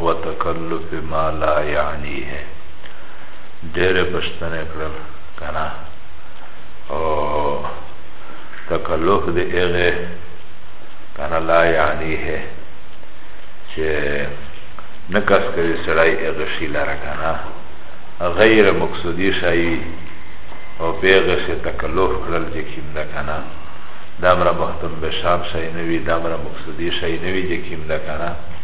وتکلف ما لا یعنیه ډېرې پښتنې کړل که نه او تکلف د هغې که نه لا یعنیه چې نه کس کوي سړی هغه شي لره که نه غیر مقصودي شی او په هغه شي تکلف کړل چې کیم ده که نه دا مره مختم به شام شی نه وي دا مره مقصودي شی نه وي چې کیم ده که نه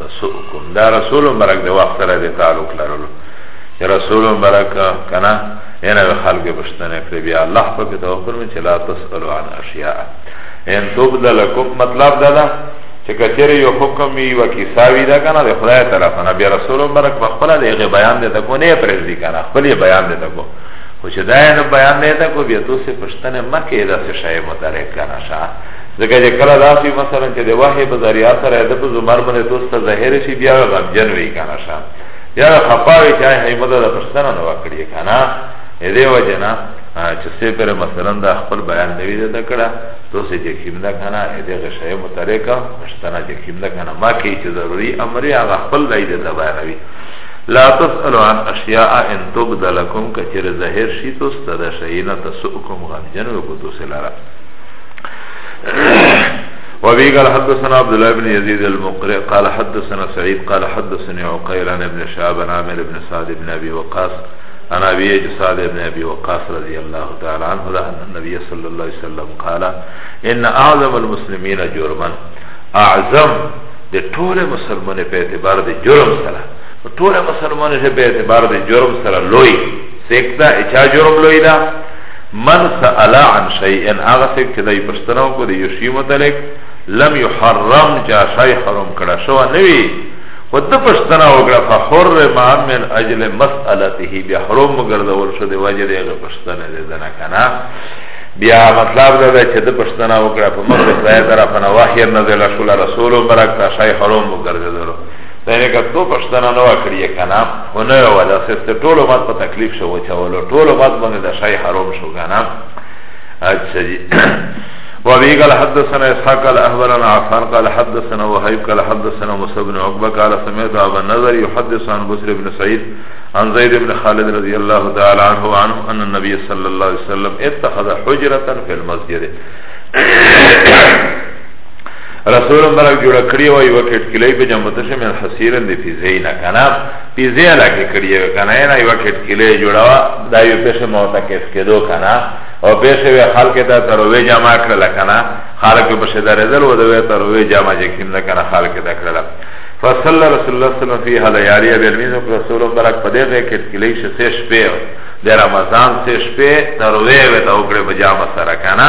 تسؤکم دا رسول مبرک دا وقت را دی تعلق لرلو چه رسول مبرک کنا اینا به خلق پشتنه کلی بیا اللہ پا که توفر من چه لا تسألو عن اشیاء ان تبد لکم مطلب دا دا چه کچره یو حکم وی و کساوی دا کنا دا خدای طرفنا بیا رسول مبرک بخلا دا اغی بیان دیتا کو نه پرزی کنا خپلی بیان دیتا کو خو چه دا اینا بیان دیتا کو بیا تو سی پشتنه مکه دا سی شای مترک کنا شا ځکه چې کله داسې مثلا چې د وحی په ذریعه سره د په زمر باندې توس ته ظاهر شي بیا غمجن وي کنه شا بیا خپاوي چې هي مده د پښتنه نه وکړي کنه دې وجه نه چې سه پر مثلا د خپل بیان دی د کړه توس چې کیم نه کنه دې غشې متریکا پښتنه چې کیم نه کنه ما کې چې ضروری امر یا خپل دی د بیانوي لا تسألوا عن اشیاء ان تبد لكم کچر ظاهر شي توس ته د شینا تسؤکم غمجن وي کو توس لاره وابي قال حدثنا عبد الله بن يزيد المقرئ قال حدثنا سعيد قال حدثني عقيل عن ابن شهاب عن عامر بن سعد بن ابي وقاص عن ابي سعد بن ابي وقاص رضي الله تعالى عنه ان النبي صلى الله عليه وسلم قال ان اعظم المسلمين جرما اعظم د ټول مسلمان په اعتبار د جرم سره ټول مسلمان په اعتبار د جرم سره لوی سکتا اچا جرم لوی دا من سأل عن شيئن هغه څوک چې دای پښتنه وکړي یو شی متعلق لم يحرم جا شای حرام کړه شو نه وی خو د پښتنه وکړه فحرم من اجل مسألته بیا حرام ګرځول شو دی وجه دی هغه پښتنه دې نه کنه بیا مطلب دا ده چې د پښتنه وکړه په مخ ځای طرف نه واهیر نزل رسول رسول برکت شای حرام ګرځول دینه که تو پښتنه نو کړی کنه ونه ولا سست ټولو مات په تکلیف شو چولو ټولو مات باندې د شای حرام شو کنه اچھا جی وابي قال حدثنا اسحاق قال اخبرنا عفان قال حدثنا وهيب قال حدثنا موسى بن عقبه قال سمعت ابا النذر يحدث عن بصر بن سعيد عن زيد بن خالد رضي الله تعالى عنه وعنه ان النبي صلى الله عليه وسلم اتخذ حجره في المسجد رسول مبارک جوړه کړی و یو کټ کلی په جنبت شه من حسیرن دی پیزی نه کنه پیزی لکه کړی و کنه نه یو کټ کلی جوړه وا دا یو پښه معتکف کېدو کنه او پښه وی خلک ته تروي جمع کړل کنه خلک په شه درځل و دوی تروي جمع جکیم نه کنه خلک ته کړل فصلى رسول الله صلى الله عليه وسلم فيها ليالي بالمين رسول الله برک پدې دې کې کلی شه سه شپه د رمضان سه شپه تروي و ته وګړي بجامه سره کنه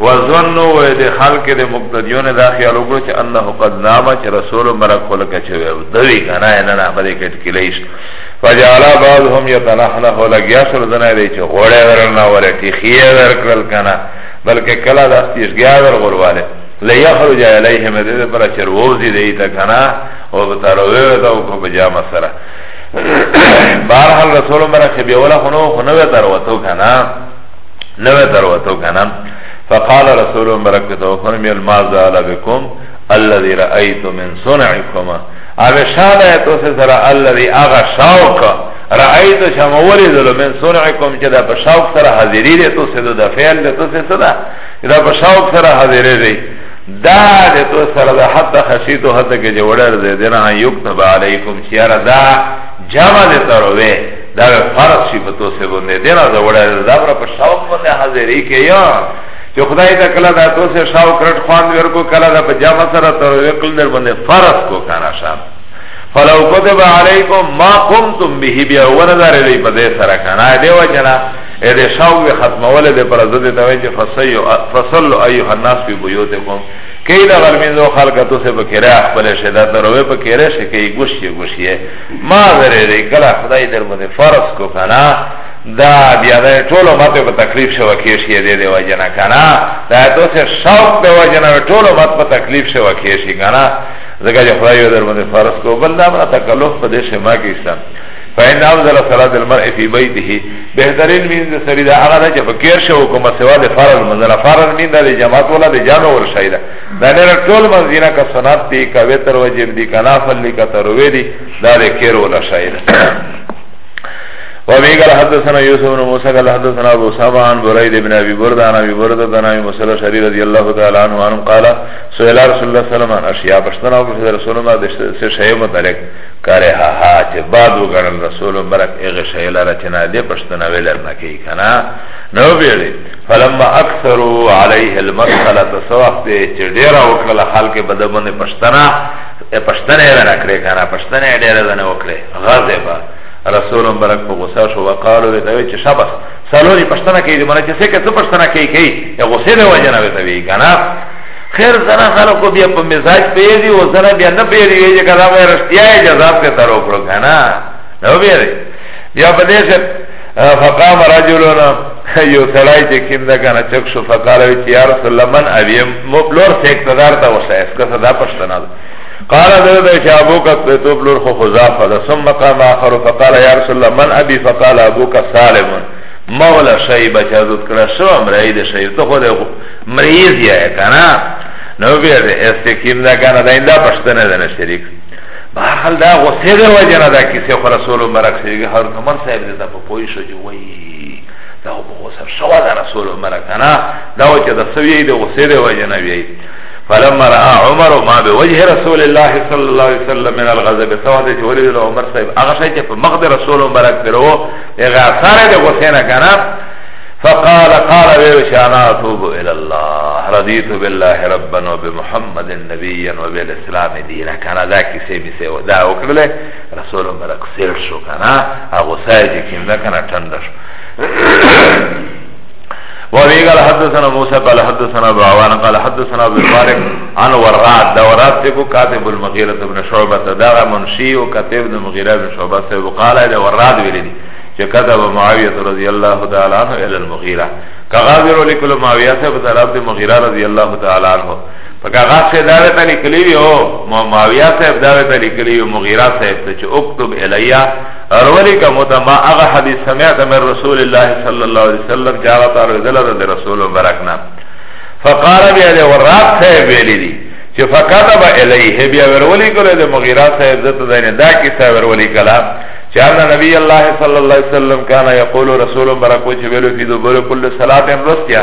وظنو و د خلق د مقتدیون دا خیال وکړو چې انه قد نام چې رسول مرک خل کچوي او دوی غنا نه نه بده کټ کلیش فجعل بعضهم يتنحنه لګیا سر زنه دی چې غوړې ورنه ولې ټیخې ورکل کنه بلکې کلا د استیشګیا ور غورواله ليخرج عليهم دې پر چر ووزي دی ته کنه او بتاروي ته او کو بجامه سره بهر حال رسول مرک بیا ولا خنو خنو ته وروته کنه نوه تروتو کنم فقال رسول برکته فرمیل ما زال بكم الذي رأيت من صنعكما اوه شاده تو سه سره الذي اغا شوق رأيت شما ولدل من صنعكم چې دا په شوق سره حاضری دی تو سه د فعل دی تو سه صدا دا په شوق سره حاضری دی دا د تو سره د حتی خشیتو حتی که جوړر دی دنه یکتب علیکم شیار دا جمع دی تروه دا فرض شي په توسه باندې دینه دا وړه دا پر په شوق باندې حاضرې کې یا چې خدای دا کله دا توسه شاو کرټ خوان ورکو کله دا په جامه سره تر وکړ در باندې فرض کو کنه شام فلو كتب عليكم ما قمتم به بیا ورزار دی په دې سره کنه دی وجنا اې دې شاو به ختموله دې پر زده ته وای چې فصيو فصلوا ايها الناس في بيوتكم کئی دا غرمین دو خلقتو سے بکیرے اخبر شدت دروے بکیرے شکی گوشی گوشی ما ذره دی کلا خدای در بده فرض کو کنا دا بیا دا ټول ماته په تکلیف شو کې شي دې دی وجنا کنا دا تو سه شوق دی وجنا ټول ماته په تکلیف شو کې شي کنا زګا جو خدای در بده فرض کو بل دا ما تکلف په دې شما کې اسلام فإن أفضل صلاة المرء في بيته بهترین مين ده سری ده هغه ده چې فکر شو کومه سوا ده فرض منځله فرض مين ده جماعت ولا ده جامع ورشایده دا ډېر ټول منځینه کا سنت دی کا وتر واجب دی کا نافل دی کا تروی دی دا د کیر ولا شاید وابي قال حدثنا يوسف بن موسى قال حدثنا ابو سامع عن بريد بن ابي برده عن ابي برده بن ابي مسلم شري رضي الله تعالى عنه عنه قال سئل رسول الله صلى الله عليه وسلم عن اشياء بشتنا وبشتنا رسول الله ده شيء متعلق کاره ها ها چه بعد وگرن رسول برک اغه شیل را چنا ده پشتنا ویلر نکی کنا نو بیلی فلما اکثروا علیه المسخله تسوخت چې ډیر وکړه خلک په دمنه پښتنه پښتنه را کړې کنه پښتنه ډیر نه وکړي غضبا رسول مبارک په غصه شو وقالو وی دوی چې شابه سالوري پښتنه کوي د مله چې څه کې څه پښتنه کوي کوي یا غصه له وجه نه وی دوی کنه خیر زنا خلکو بیا په مزاج پیری او زنا بیا نه پیری وی چې کله غیر اشتیا جزاب ته تر وکړو کنه نو بیا بیا په دې فقام رجلنا یو سړی چې کیم دا کنه چک شو فقال وی چې یا رسول الله من ابي مبلور سے اقتدار تا وشه اس کا صدا پښتنا قال ذو ده چې ابو کا تو بلور خو خزافه ده ثم قام اخر فقال یا رسول الله من ابي فقال ابو کا سالم مولا شیبه چې حضرت کړه شو امرای ده شیب ته خو ده مریض یا کنه نو بیا استقیم دا کنه دا انده پښتنه ده نه شریک بحال دا غصه ده وجه نه دا کسی خو رسول مرک سیگه هر کمر صاحب دیتا پا پوی شو جو وی دا خو بخو سر شوا دا رسول مرک نا دا وچه دا سویه ده غصه ده وجه نه بیئی فلما را عمر ما به وجه رسول الله صلی الله علیه وسلم من الغضب سواده چې ولید له عمر صاحب هغه شی چې په مخ د رسول مبارک درو هغه اثر د حسین کنه فقال قال ویشانا توب الى الله رضیت بالله ربا وبمحمد نبيا وبالاسلام اسلام دیره کنه دا کسی می سیو دا اکرله رسول مرک سیر شو کنه اغو سای جی کم دا کنه تنده شو وابي قال حدثنا موسى قال حدثنا ابو عوان قال حدثنا ابو طارق عن وراد دا وراد تكو كاتب المغيرة بن شعبة دا منشي وكاتب المغيرة بن شعبة سيبو قال دا وراد ولدي چه كتب معاوية رضي الله تعالى عنه الى المغيرة كغابر لكل معاوية سيبو طرف دا مغيرة رضي الله تعالى عنه په کاغذ کې دا وته لیکلی یو معاویه صاحب دا وته لیکلی یو مغیره صاحب ته چې اكتب الیا ارولی کا مت ما هغه حدیث سمعت من رسول الله صلی الله علیه وسلم چې هغه تعالی دلته د رسول برکنا فقال بیا د ورات صاحب ویلی دی چې فكتب الیه بیا ورولی کله د مغیره صاحب دته دا نه دا کیسه ورولی کلا چې ان نبی الله صلی الله علیه وسلم کان یقول رسول برکو چې ویلو فی دبر کل صلاه رستیا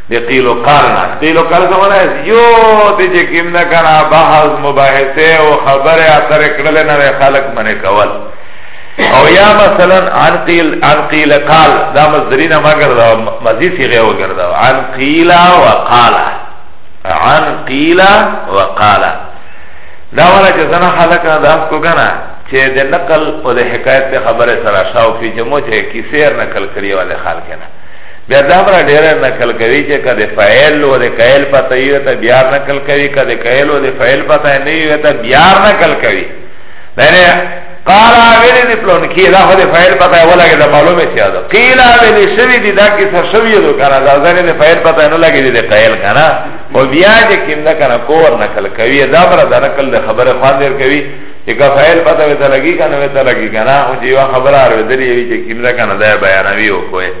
دی قیل و قال نا قیل و قال سمانا ہے یو دی چه کم نکنا بحث مباحثه و خبر اتر اکڑل نوی خلق من کول او یا مثلا عن قیل عن قیل قال دا مصدرین ما کرده مزید سیغه و کرده عن قیل و قال عن قیل و قال دا والا چه سنا خلق دا کو کنا چه ده نقل و ده حکایت ده خبر سراشاو فی جمو چه کسی نقل کریه و ده خلق کنا بیا دامرا ډیره نقل کوي چې کده فعل و ده قیل پتا یو ته بیار نقل کوي کده قیل و ده فعل پتا نه یو ته بیار نقل کوي دنه قال اولی دی پلون کی دا خو ده فعل پتا یو لګي دا معلومه سی دا قیل اولی شوی دی دا کی سر شوی دو کنه دا ځنه ده فعل پتا نه لګي دی قیل کنه او بیا چې کیم دا کنه کور نقل کوي دا برا دا نقل ده خبره خوان دیر کوي چې کا فعل پتا وته لګي کنه وته لګي کنه او چې یو خبره اور ودري وی چې کیم دا کنه دا بیانوي او کوه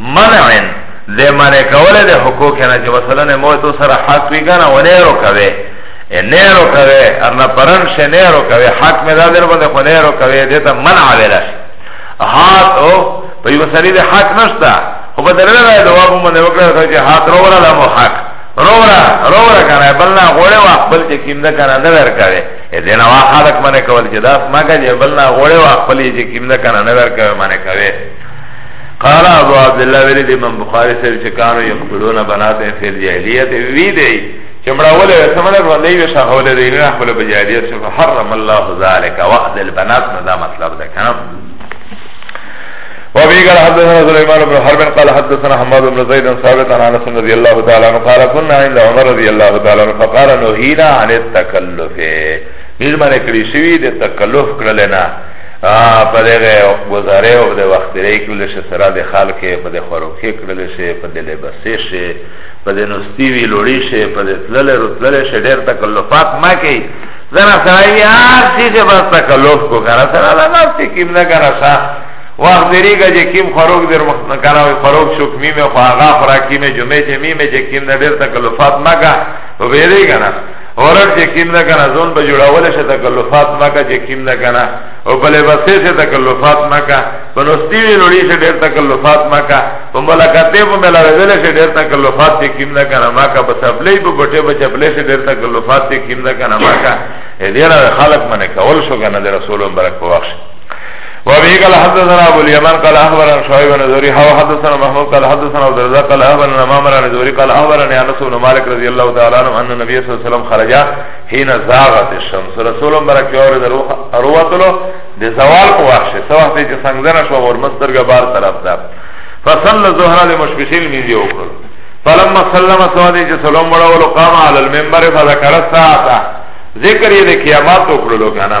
منعن ده منع کوله ده حقوق نه چه مثلا مو تو سر حق وی کنه و نیرو کوه نیرو کوه ارنا پرن شه نیرو کوه حق می دادر بنده خو نیرو کوه دیتا منع ویلش حات او پی مسئلی ده حق نشتا خو بدر لگه دوابو منده وکره چه حات رو را لامو حق رو را رو را کنه بلنا غوڑه واق بل چه کم ده کنه نور کوه دینا وا خلق منه کول چه داس مگه جه بلنا غوڑه واق بل چه کم ده کنه نور کوه منه کوه قال ابو عبد الله ویلی دی من بخاری صاحب چه کانو یقتلون بنات فی الجاہلیت وی دی چه مراوله وی سمنه روندهی وی شاخوله دی نه خپل په جاہلیت شفا حرم الله ذالک وعد البنات ندا مطلب ده کنم وابي قال حدثنا سليمان بن حرب قال حدثنا حماد بن زيد ثابت عن انس رضي الله تعالى عنه قال كنا عند عمر رضي الله تعالى عنه فقال نهينا عن التكلف نجمه کړی شوی د تکلف کړل نه په دغه گزاره او د وخت تیرې کول شي سره د خلک په د خوراکي کړل شي په د لباسې شي په د نوستي وی لوړی شي په د تلل رتلل شي ډېر تکلفات ما کوي زرا سره یار چې د بس تکلف کو کنه سره لا نه چې کیم نه کنه سا وخت دری کا چې کیم خوراک در مخ نه کنه وی خوراک شو کمی مې خو هغه خوراکي مې جمعې جمعې مې چې کیم نه ډېر تکلفات ما کا وبېری کنه اورک چه کم ده کنه زون به جوڑاوله شه تکلفات مکا چه کم ده کنه او په لباسه شه تکلفات مکا په نستیوی نوڑی شه دیر تکلفات مکا په ملاقاته په ملاویدل شه دیر تکلفات چه کم ده کنه مکا په سپلی په بوٹه په چپلی شه دیر تکلفات چه کم ده کنه مکا دیر خلق منه کول شو کنه ده رسول مبرک په وقت وابي قال حدثنا ابو اليمن قال اخبرنا شعيب بن زوري حو حدثنا محمود قال حدثنا عبد الرزاق قال اخبرنا مامر بن زوري قال اخبرني انس بن مالك رضي الله تعالى عنه ان النبي صلى الله عليه وسلم خرج حين زاغت الشمس رسول برك يور دروخ اروتلو ده زوال کو وحش سواح ته چې څنګه شو اور مسترګ بار طرف ده فصلى الظهر لمشبشين من دي وکړ فلما سلم سوادي چې سلام وړو قام على المنبر فذكر الساعه ذکر یې د قیامت وکړلو کنه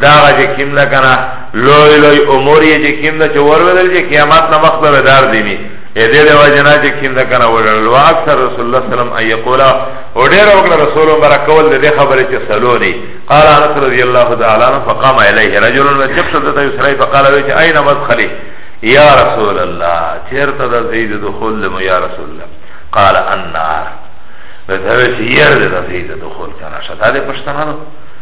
داغه چې کیم ده کنه لوی لوی امور یې چې کیم ده چې ورولل چې قیامت نه مخ به دار دیني اې دې له وجنا چې کیم ده کنه ورولل وا اکثر رسول الله صلی الله علیه وسلم ای قولا او ډېر وکړه رسول مبارک کول دې خبره چې سلو دی قال انس رضی الله تعالی عنہ فقام الیه رجل رجب صدته یسری فقال وی چې اين مدخلی یا رسول الله چیرته د زید دخول لم یا رسول الله قال النار ده ده وی چې یره د زید دخول کنه شته دې پښتنه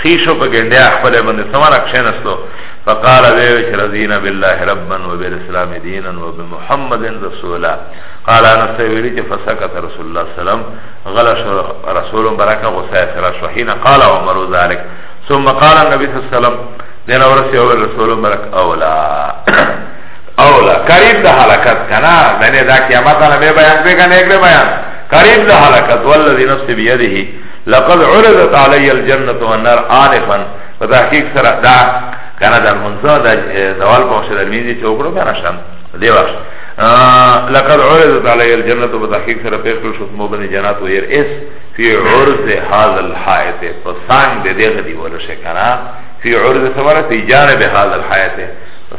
خیشو په ګنډیا خپل باندې سمانا کښینستو فقال وی چې رضینا بالله ربا وبالاسلام دینا وبمحمد رسولا قال انا سویلی چې فسکت رسول الله سلام غلا رسول برکه غصه سر شحین قال عمر ذلك ثم قال النبي صلى الله عليه وسلم دین اورسی او رسول برک اولا اولا قریب ده حلقت کنا دنه دا قیامت نه بیان به کنه یک بیان قریب ده حلقت والذی نفس بیده لقد عرضت علی الجنه والنار آنفا په تحقیق سره دا کنه در منځه دا دوال په شر میږي چې وګړو کنه شم دی وخت لقد عرضت علی الجنه په تحقیق سره په خپل شوت مو باندې جنت وير اس فی عرض هذا الحائط په سان دې دغه دی ورشه کنه فی عرض سره فی جانب هذا الحائط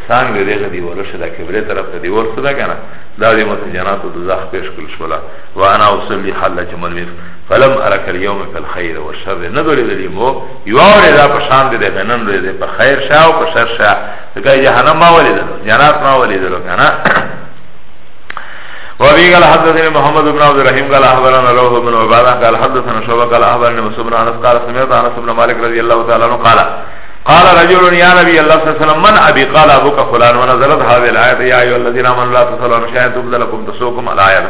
سان به دغه دی ورشه دا کبره طرف ته دی ورسه دا کنه دا دی مت جنات او دوزخ پیش کول شولا وانا اصلي حل جمل فلم ارک اليوم فی الخیر و شر نگلی دلی مو یو رضا پشان دی دی غنن رضا پا خیر شا و پا شر شا دکای جهنم ما ولی دلو جنات ما ولی دلو کنا وابي قال حدثني محمد بن عبد الرحيم قال اخبرنا روح بن عباده قال حدثنا شعبه قال اخبرني مسعود بن انس قال سمعت انس بن مالك رضي الله تعالى عنه قال قال رجل يا نبي الله صلى الله عليه وسلم من ابي قال ابوك فلان ونزلت هذه الايه يا ايها الذين امنوا لا تصلوا عن شيء تبدلكم تسوكم الايه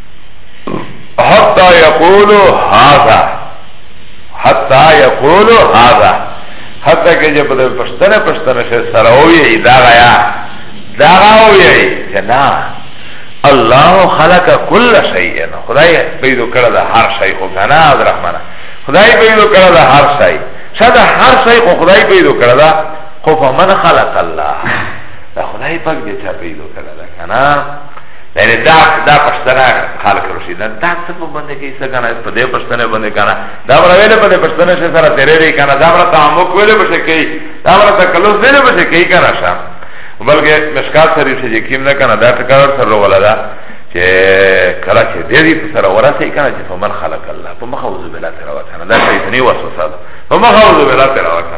حتی یقولو هذا حتی یقولو هذا حتی که جب ده پشتنه پشتنه شه سراویه دا غیا دا غاویه چه نا الله خلق کل شیئن خدای پیدو کرده هر شیئ خو کنا از رحمنه خدای پیدو کرده هر شیئ شاید هر شیئ خو خدای پیدو کرده خو فمن خلق الله دا خدای پاک بیچا پیدو کرده کنا یعنی دا دا پښتنه حال کړو شي دا دا څه په باندې کې څه کنه په دې پښتنه باندې کنه دا ورویل په دې پښتنه سره سره تیرې دی کنه دا ورته مو کولې بشه کې دا ورته کلوز دې بشه کې کنه شا بلکې مشکات سره چې کیم نه کنه دا ټکر سره ولا دا چې کله چې دې دې سره ورسې کنه چې فمن خلق الله په مخوذ بلا تر وته دا شي نه وسوسه په مخوذ بلا تر وته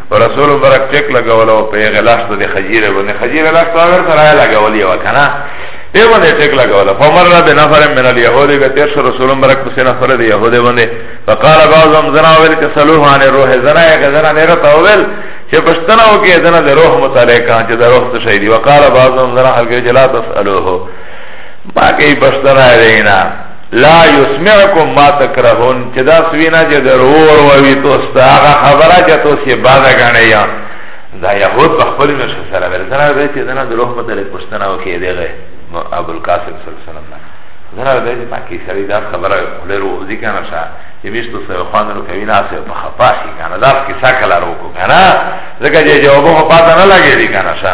رسول برک ټیک لګولو په هغه لاس ته د خجیره باندې خجیره لاس ته ور سره لګولې وکنه په باندې ټیک لګولو فمر را به نفر من اليهود به تیر شو رسول برک په سینه فر د يهود باندې فقال بعضهم زنا ول ک سلوه عن روح زنا یک زنا نه رته ول چې پښتنه او کې زنا د روح متعلق چې د روح څه شي دی وقال بعضهم زنا هل کې جلا تسالوه ما کې پښتنه دینا لا یسمعکم ما تکرهون چې دا سوینا چې درور ووي تاسو ته هغه خبره چې تاسو یې باندې غنئ یا دا یهود په خپل نشه سره ورسره دی چې دنا دروغ په تلې پښتنه وکړي دیغه ابو القاسم صلی الله علیه وسلم زرا به دې پاکي سړي دا خبره ولرو ځي کنه شا چې مشتو سره خوان ورو کوي نه سه په خطا شي کنه دا کې ساکل ورو کو کنه ځکه چې جواب په پاتہ نه لګي دي کنه شا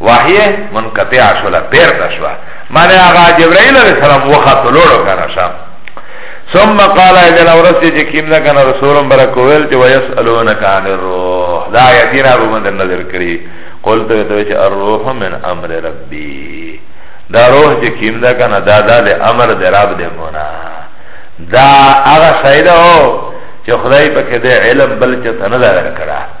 وحیه منقطع شولا پیر تشوا معنی آغا جبرائیل علیہ السلام وخط لوڑو کنا شا ثم قال اذن اورسی چه کم دا کنا رسولم برکویل چه ویسألونک عن الروح دا آیتین آبو من در نظر کری قلتو اتوی چه الروح من امر ربی دا روح چه کم دا کنا دا دا ده امر ده رب ده منا دا آغا شایده ہو چه خدای پا که ده علم بل چه تنده در کرا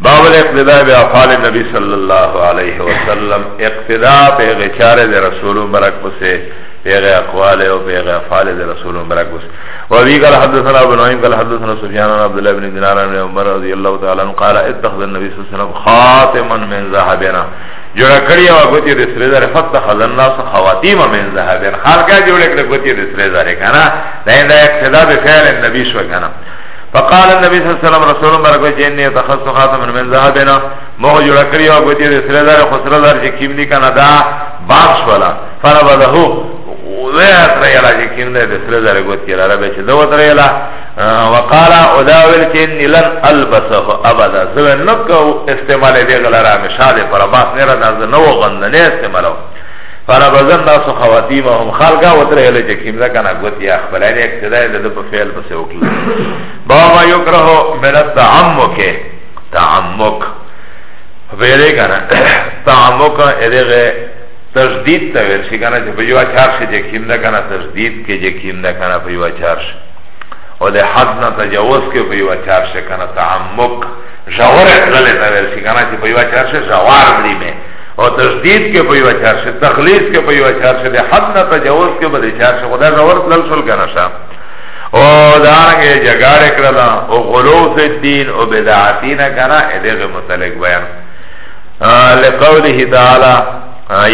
باب الاقتداء بافعال النبي صلى الله عليه وسلم اقتداء په غچار د رسول مبارک پسې پیغه اقوال او پیغه افعال د رسول مبارک وس و ابي قال حدثنا ابو نعيم قال حدثنا سفيان بن عبد الله بن دينار بن عمر رضي الله تعالى عنه قال اتخذ النبي صلى الله عليه وسلم خاتما من ذهبنا جوړ کړی او غوتی د سره زره فقط خزنا سو خواتیم من ذهبنا خلقا جوړ کړی غوتی د سره زره کنه دا اقتدا به فعل النبي شو کنه فقال النبي صلى الله عليه وسلم رسول الله برکو چې نه تخصص خاتم من ذهبنا مو جوړ کړی او غوتی د سره دار خسره دار چې کیم دي کنه دا باغ شولا فربده ویا تر یلا چې کیم ده د سره دار غوتی را به چې دوه تر یلا وقال اداول چې لن البسه ابدا زه نو کو استعمال دی غلرا مشاله پر باس نه را نه نو غند نه استعمالو فنبذن ناس خواتیمهم خلقا وترهل چې کیمزه کنه غوتی اخبرانی اقتداء د په فعل پس وکړي با ما یکره من التعمق تعمق ویلې کنه تعمق ادغه تجدید ته ویل شي کنه چې په یو چار شي چې کیمزه کنه تجدید کې چې کیمزه کنه په یو چار شي او د حد نه تجاوز کې په یو چار شي کنه تعمق ژور کړل ته ویل شي کنه چې په یو چار شي ژور دی او تشدید کې په یو چار شي تخلیص کې په یو چار شي د حد نه تجاوز کې بل چار شي خدای زور تل شل کنه شا او دا هغه جګړه کړل او غلو فی الدین او بدعاتین کنه دغه متعلق بیان لقوله تعالی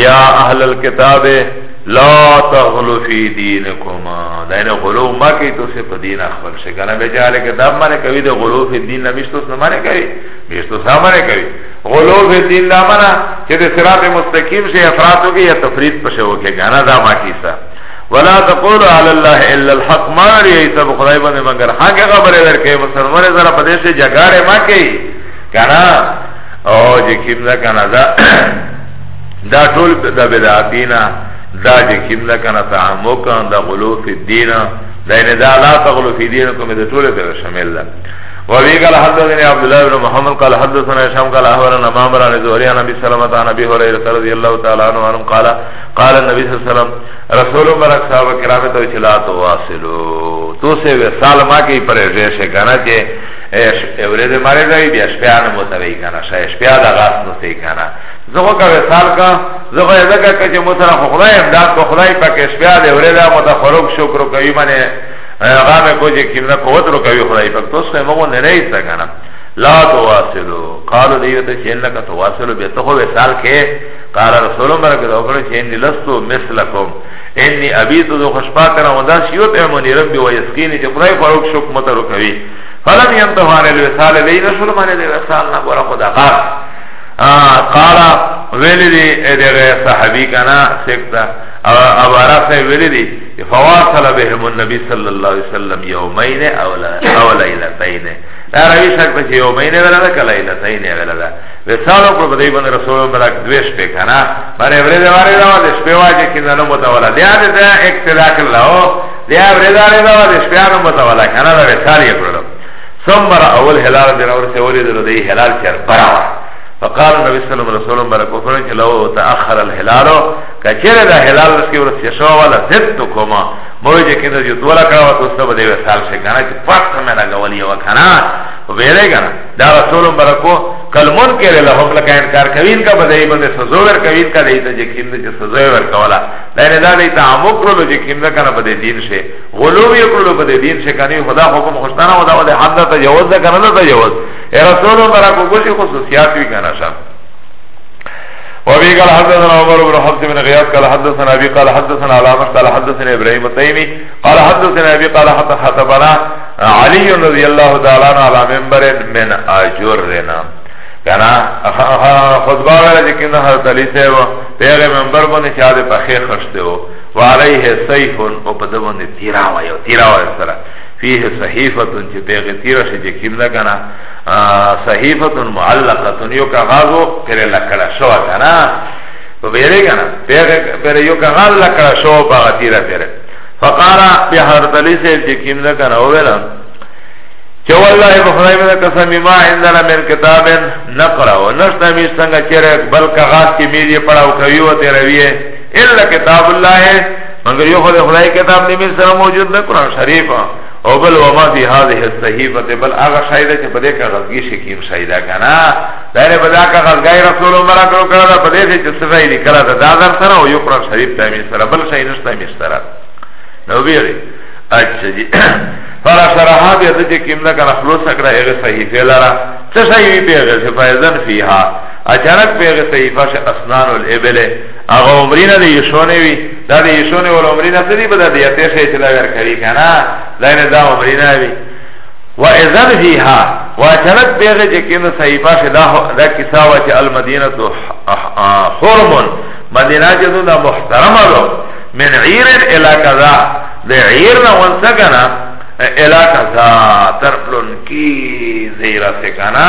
یا اهل الكتاب لا تغلو فی دینکم دا نه غلو ما کی تو سے په دین خپل شي کنه به جاله کې دا معنی کوي د غلو فی دین نمشتو سمانه کوي بیشتو سمانه کوي غلو فی الدین دا منا چه ده صراط مستقیم شه افراتو که یا تفرید پشه وکه گانا دا ما کیسا ولا تقول علی الله الا الحق ما ری ایسا بخدای بنده مگر حق خبره در که مسلمان زرا پدیش جگاره ما که گانا او جه کم دا کنا دا دا ټول دا بدعاتینا دا جه کم دا کنا تعمقا دا غلو فی الدین دا یعنی دا لا تغلو فی دینکم دا ټول پر شمل دا وابي قال حدثني عبد الله بن محمد قال حدثنا هشام قال اخبرنا معمر عن زهري عن ابي سلمة عن ابي هريره رضي الله تعالى عنه عنه قال قال النبي صلى الله عليه وسلم رسول مبارك صاحب کرام تو چلا تو واصلو تو سے وصال ما کی پرجے سے کنا کہ اورے دے مارے گئی بیا شپیا نہ متوی کنا شے شپیا دا غاس نو سی کنا زغو کا وصال کا زغو ایدا کا کہ مترا خدای امداد کو خدای پاک شپیا دے اورے دا متفرق شکر کوي معنی هغه مې کو چې کیمنه قوت رو کوي خدای پاک تاسو یې مغو نه رئیس کنه لا تواصلو قالو دیو ته چې انک تواصلو به ته خو وسال کې قال رسول الله برکت او کړه چې ان لستو مثلکم انی ابیت ذو خشپا کرا ودا شیو ته مونږ ربي ويسکینی چې خدای پاک شوک متر کوي فلم ينتهان الوصال لين رسول الله عليه وسلم نه ګره خدا قال قال ویلی دی ادغه صحابی کنا سکتا او ابارا سے ویلی دی فواصل بهم النبي صلى الله عليه وسلم يومين او او ليلتين دا راوی شک په يومين ولا دا ليلتين ولا دا وصال پر بدی باندې رسول برک دویش په کنه باندې ورې دا ورې دا د شپې واجه کې نه متولا دی دا اقتدا کړو دی ورې دا ورې دا د شپې نه متولا کنه دا وصال یې کړو ثم را اول هلال دین اور سے اولی درو دی هلال چر برا فقال النبي صلى الله عليه وسلم رسول برکو فرن کہ لو تأخر الهلال کچره دا هلال رس کی ورس شو والا زد تو کوما موی جه کنده جو دولا کرا و دوستا بده وصال شه کنا چه پاکتا میں لگا ولی و کنا و بیره کنا دا رسول برکو کلمون کره لهم لکا انکار کوین کا بده ای بنده سزوور کوین کا دیتا جه کنده چه سزوور کولا لینه دا دیتا عمق رولو جه کنده کنا بده دین شه غلوبی کرلو بده دین شه کنی خدا حکم خوشتانا و دا وده حد دا تجاوز دا کنا دا تجاوز رسول برکو گوشی خصوصیات وی کنا شا وابي قال حدثنا عمر بن حفص بن غياث قال حدثنا ابي قال حدثنا علامه قال حدثنا ابراهيم التيمي قال حدثنا ابي قال حتى خطبنا علي رضي الله تعالى عنه على منبر من اجرنا كان خطبه ولا لكن حضرت علي صاحب پیغه منبر باندې چا دې پخې خشته وو وعليه سيف او په دې باندې تیرا وایو تیرا وایو سره فيه صحيفه چې پیغه تیرا شي چې کیمدا کنه صحیفه معلقه یو کاغذو پر لکړه شو کنه په بیره کنه پر یو کاغذ لکړه شو په غتیره پر فقال بیا حضرت علی سے یقین نه کنه ویلا چې والله په خدای مې قسم ما عندنا من کتاب نقرا او نشته مې څنګه چیرې بل کاغذ کې مې یې پڑھاو کوي او ته رویه الا کتاب الله مگر یو خدای کتاب دې مې سره موجود نه قرآن شریف او بل وما فی هذه الصحیفه بل هغه شایده چې په دې کاغذ کې شکیم شایده کنا دا نه په دا کاغذ غای رسول الله را کړو کړه په دې چې څه ځای لیکل دا دا در سره او یو قرآن شریف ته می سره بل شای نشته می سره نو ویری اچھا جی پر شرحا دې د چې کیم نه کنه خلاص کړه هغه صحیفه لاره څه شای به هغه چې فایزن فیها اچانک به هغه صحیفه ش اسنان الابل هغه عمرینه دې شونه وی دا دی یشون ول عمرینا سدی بدا دی ته شی چې دا ور کوي کنه دا نه دا عمرینا وی و اذن فیها و چلت بیغه چې کینو صحیفه خدا دا کیسه وا چې المدینه تو حرم مدینه چې دا محترمه ده من عیر الی کذا د عیر نه ونسه کنه الی کذا ترفلن کی زیرا سے کنه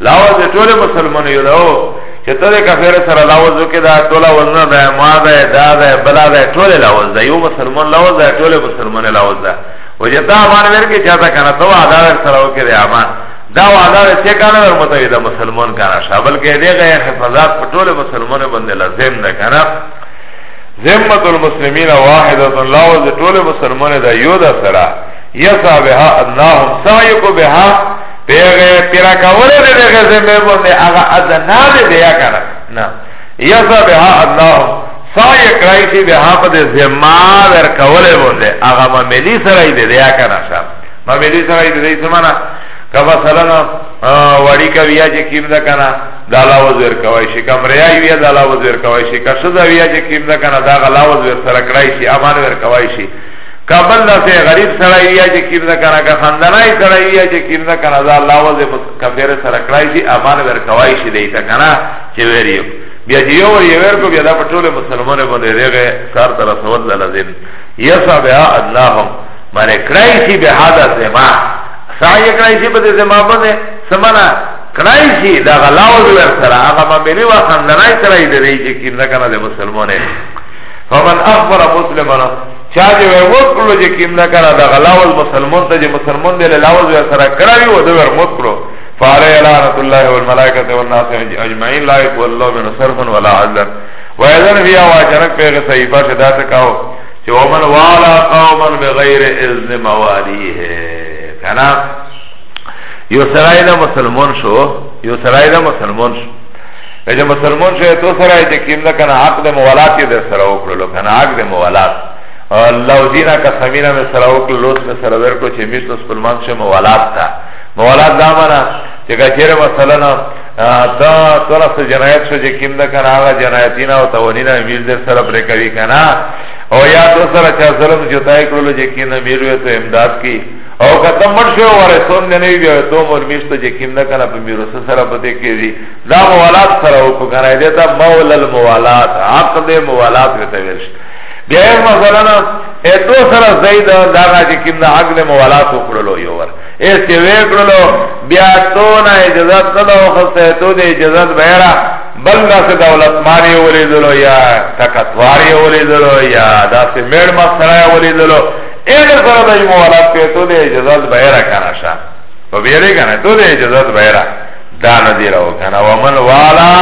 لاوز ټول مسلمان یو دا چې ته د کافر سره لاوز وکې دا ټول لاوز نه ده ما ده دا ده بلا ده ټول لاوز ده یو مسلمان لاوز ده ټول مسلمان لاوز ده و چې تا امان ورکې چاته کنه ته وعده ور سره وکې دی امان دا وعده ور چې کنه ور متوي دا مسلمان کنه شابل کې دیغه حفاظت په ټول مسلمان باندې لازم ده کنه ذمت المسلمین واحدۃ لاوز ټول مسلمان ده یو ده سره یسا بها انهم سعی کو بها پیغه پیرا کول دې دغه زمه باندې هغه ادنا دې بیا کنه نه یسا به الله سای کرای شي به په دې زمه ور کول باندې هغه مملی سره دې بیا کنه شپ مملی سره دې دې سمانا کبا سلام وړی کا ویا چې کیم دا کنه دا لا وزیر کوي شي کمریا ویا دا لا وزیر کوي شي کښه دا ویا چې کیم دا کنه دا غلا وزیر سره کرای شي امان ور کوي شي کابل دا سه غریب سړی یا چې کیم نه کنه که خندنای سړی یا چې کیم نه کنه دا الله وځي کفر سره کړای شي امان ور کوي شي دی تا کنه چې ویریو بیا چې یو یو ور کو بیا دا ټول مسلمانانو باندې دغه کار تر سوال لازم یصب ادناهم معنی کړای شي به هدا زما سعی کړای شي په دې زما باندې سمنا کړای شي دا غلاوز ور سره هغه ما ملي وا خندنای سره دی چې کیم نه کنه د مسلمانانو فمن اخبر مسلمانو چا چې ورموت کړو چې کیم نه کنه دا غلاول مسلمان ته چې مسلمان دی لاول وی سره کړی و دا ورموت کړو فعلی لعنت الله والملائکه والناس اجمعین لا یقول الله من صرف ولا عدل وایذن بیا واجرک پیغه صحیفه سے دات کاو چې ومن والا قوما بغیر اذن موالیه کنه یو سرای دا مسلمان شو یو سرای دا مسلمان شو اجا مسلمون شوی تو سره اجا کم ده کنه حق ده موالات یه ده سره اکلو کنه حق ده موالات لوزینا کا سمینا میں سره اکلو لوس میں سره ورکو چه میشت مسلمان شوی موالات تا موالات دا مانا چه کچیر مثلا تا طرف سے جنایت شو چه کم ده کنه آغا جنایتینا و تونینا امیر ده سره پرکوی کنه او یا تو سره چه ظلم جتای کرلو چه کم ده میروی تو امداد کی او کتم مرشو ورسون ننوی بیوی تو مر میشت چه کم ده کنه پمیروس سره پتے که دی دا موالات سره وکو کنه دیتا مول الموالات عقد موالات ویتا ویلش بیا ایف مثلا ایتو سره زید داغا چه کم دا عقد موالات وکرلو یو ور ایس چه ویکرلو بیا تو نا اجازت نلو خلص ایتو دی اجازت بیرا بل داسه دولت مانی ولیدلو یا تکتواری ولیدلو یا داسه میڑ مصرای ولیدلو ایده سره دا موالات پیتو دی اجازت بیرا کنه شا و بیره کنه تو دی اجازت بیرا دا ندیر او کنه ومن والا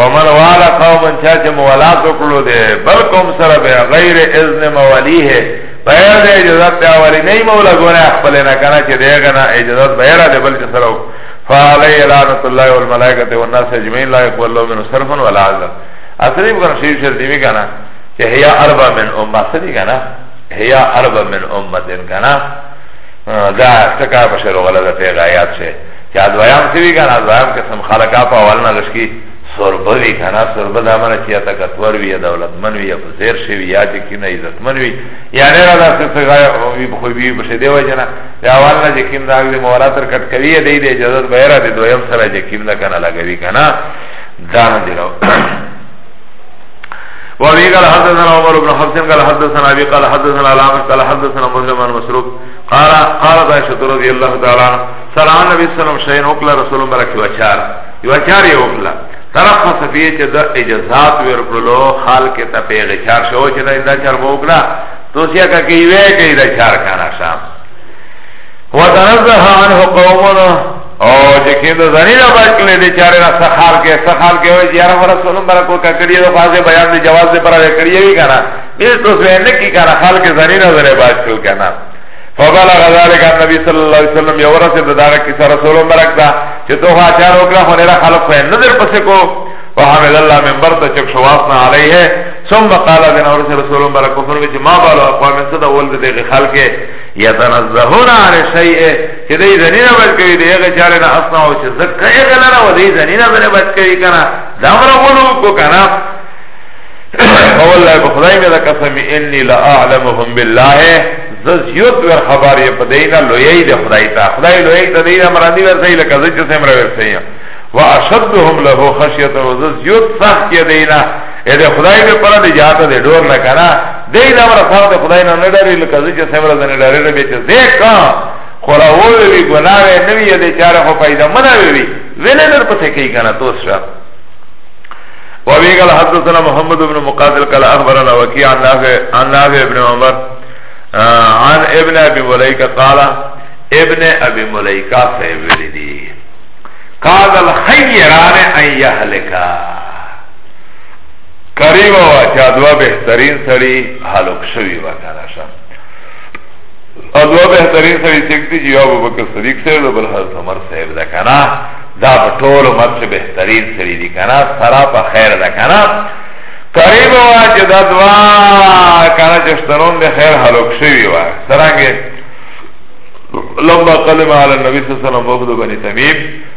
ومن والا قوما چا چه موالات اکلو ده بل قوم سر به غیر اذن موالیه بیر ده اجازت ده اولی نی مولا گونه اخبر نکنه چه ده غنا اجازت بیر ده بل چه سر او فعلی لعنت الله والملائکت والناس اجمعین لا اقبل الله من صرفا ولا عزم اصلی بکنه شریف شرط دیمی کنه چه هیا اربا من امت سدی کنه هیا اربا من امت کنه دا سکا پشر غلا دا پیغ آیات شے چا دویام سوی کنا دویام قسم خلقا پا اولنا لشکی سربه وی کنا سربه دا منا چی اتا کتور وی دولت من وی اپا زیر شوی یا چی کنا عزت من وی یا نیرا دا سکا وی بخوی بی بشه دیو جنا دا اولنا جی کم دا اگلی مولا تر کٹ کلی دی دی اجازت بیرا دی دویم سر جی کم دا کنا لگوی کنا دانا دی رو وابي قال حدثنا عمر بن حفص قال حدثنا ابي قال حدثنا علامه قال حدثنا مسلم بن مسروق قال قال عائشه رضي الله تعالى عنها سلام النبي صلى الله عليه وسلم شيء وقال رسول الله بركه وشار وشار يوكلا ترخص فيه چې د اجازات ورکړلو حال کې ته پیغه چار شو چې دا چار وکړه تو سیا کا کیوه کې دا چار کارا شام وتنزه عنه قومنا او جکین دو زنی دا برکلی دی چاره را سخال که سخال که وی جیارا و رسول برکو ککری دو خاصی بیان دی جواز دی پر وکری وی کنا بیس تو سوی نکی کنا خال که زنی نا زنی باز شو کنا فبلغ ذلك النبي صلى الله عليه وسلم يورث دغه کیسه رسول مبارک دا چې تو هاچار وکړه هونه را خلق په نظر پسې کو وحمد الله منبر ته چک شواسنا علیه ثم قال ذن رسول مبارک فرمایي ما بالو اقوام صدا ولد دغه خلق یتنزهون عن شیء چې دې زنینا بچ کوي دې هغه چاره نه اسنا او چې زکه یې غلره و دې زنینا باندې بچ کوي کنه دا امر غلو کو کنه والله په خدای مې دا قسم انی لا اعلمهم بالله زز یوت ور خبر یې په دینا لوی دې خدای ته خدای لوی ته دې امر دی ورته لکه چې سمره ورته واشدهم له خشیه وزز یوت سخت یې دینا اې د خدای به پر دې جاته دې ډور نه کنه دې دا ور سره د خدای نه نه ډارې لکه چې سمره دې نه ډارې به چې دې کا خورا وې وی ګناه نه وی دې چاره خو پیدا منه وی وینه در پسې کوي کنه توسره وابي قال حدثنا محمد بن مقاتل قال اخبرنا وكيع عن نافع عن نافع بن عمر عن ابن ابي مليكه قال ابن ابي مليكه سيبلدي قال الخيران ان يهلكا قریب وا چا دوا بهترین سړی هلوک شوی وا کنه شا دوا بهترین سړی چکتی جی ابو بکر صدیق صاحب بل حضرت عمر صاحب دا کنه دا په ټول امت کې بهترین سړی دی کنه سرا په خیر دا کنه قریب وا چې دا دوا کنه چې سترون به خیر هلوک شوی وا سرانګه لما قلم على النبي صلى الله عليه وسلم وفد بني تميم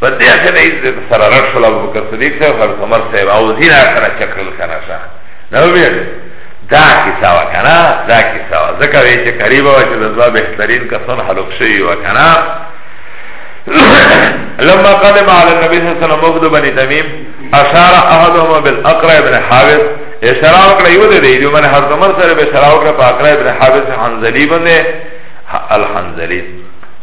په دې اخر ایز د سره رسول ابو بکر صدیق صاحب هر عمر صاحب او زینا سره چکل کنه شا نو بیا دا کیسه وا کنه دا کیسه وا ځکه وی چې قریب وا چې د دوا بهترین کسان حلق شي وا کنه لما قدم على النبي صلى الله عليه وسلم وفد بني تميم اشار احدهما بالاقرع بن حابس اشاره وکړه یو دې دی من هر عمر سره به اشاره وکړه په اقرع بن حابس حنزلی باندې الحنزلی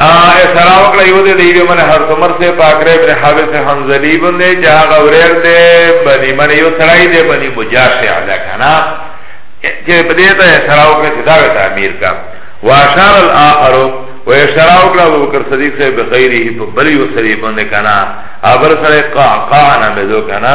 اثرا وکړه یو دې دی من هر عمر سے پاکره ابن حابس حنزلی باندې چې هغه وریر دې بنی من یو سړی دې بنی مجاشع ده کنه چې په دې ته اثرا وکړه چې دا وته امیر کا واشار الاخر و اثرا وکړه ابو بکر صدیق سے بغیره په بلی وسری باندې کنه ابر سره قا قا نه بده کنه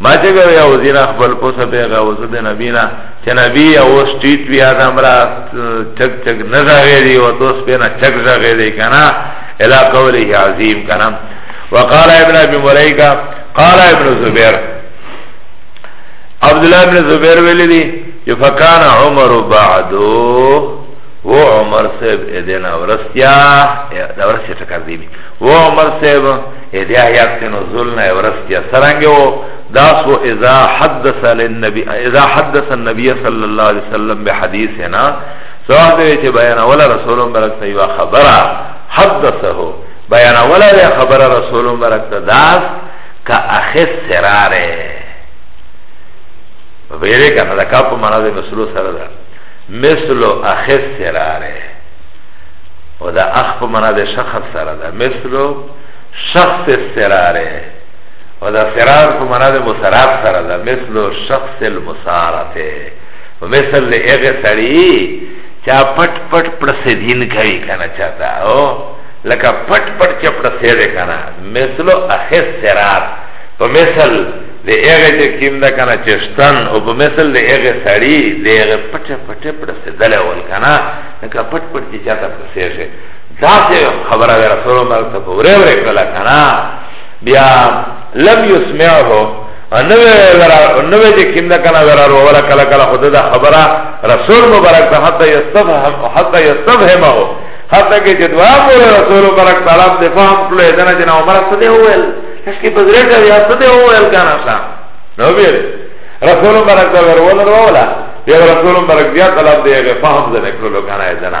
ما چې ګو یا وزیر خپل کو سبه غا وزد نبی نه چې نبی او سټیټ بیا د امر چک چک نه زغیری او تو سپه نه چک زغیری کنه الا قوله عظیم کنه وقال ابن ابي مليكه قال ابن زبير عبد الله ابن زبير ویلی دی چې فکان عمر بعدو و عمر صاحب ادنا ورستیا دا ورسته کړی و عمر صاحب دی آیات ته نزول نه ورس کیا سرانګه و داس و اذا حدث للنبي اذا حدث النبي صلى الله عليه وسلم بحديثنا سواه دی چې بیان ولا رسول مبارک ته یو خبره حدثه بیان ولا دی خبره رسول مبارک ته داس کا اخس سراره ویره کنه دا کا په معنا د مسلو سره ده مثلو اخس سراره او دا اخ په معنا د شخص سره ده مثلو شخص استراره و دا سرار کو منا ده مسراب سره ده مثل شخص المسارته و مثل ده اغه سری چا پت پت پرسدین کوي کنه چاته او لکه پت پت چا پرسیده کنه مثل اخه سرار و مثل ده اغه چه کم ده کنه چشتن و په مثل ده اغه سری ده اغه پت پت پرسیدل اول کنه لکه پت پت چا چاته پرسیده داسې خبره وی رسول الله ته په وره وره کړله که نه بیا لم یسمعه نوې چې کیم ده که نه وره وره کله کله خو ده خبره رسول مبارک ته حتی یستفهم حتی یستفهمه حتی که چې دعا کوله رسول مبارک طلب د فهم کړو یې دنه چې نه عمر څه دی وویل اس کې بزرې ته یا څه دی وویل که نه څه نو بیا رسول مبارک ته وره وره ولا بیا رسول مبارک بیا طلب دی هغه فهم ځنه کړلو که نه یې دنه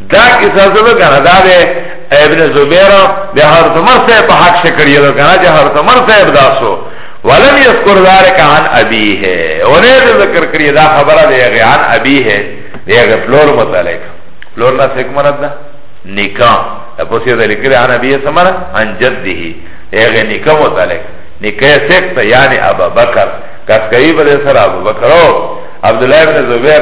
دا کسا زبه کنا دا ده ابن زبیر ده حضرت عمر صاحب پا حق شکریه ده کنا جه حضرت عمر صاحب داسو ولم یذکر ذالک عن ابیه اونه ده ذکر کریه دا خبره ده اغی عن ابیه ده اغی فلور متعلق فلور نا سکمرد ده نکام پوسی ده لکره عن ابیه سمرا عن جده اغی نکام متعلق نکای سکتا یعنی ابا بکر کس کئی بده سر ابو بکرو عبدالله ابن زبیر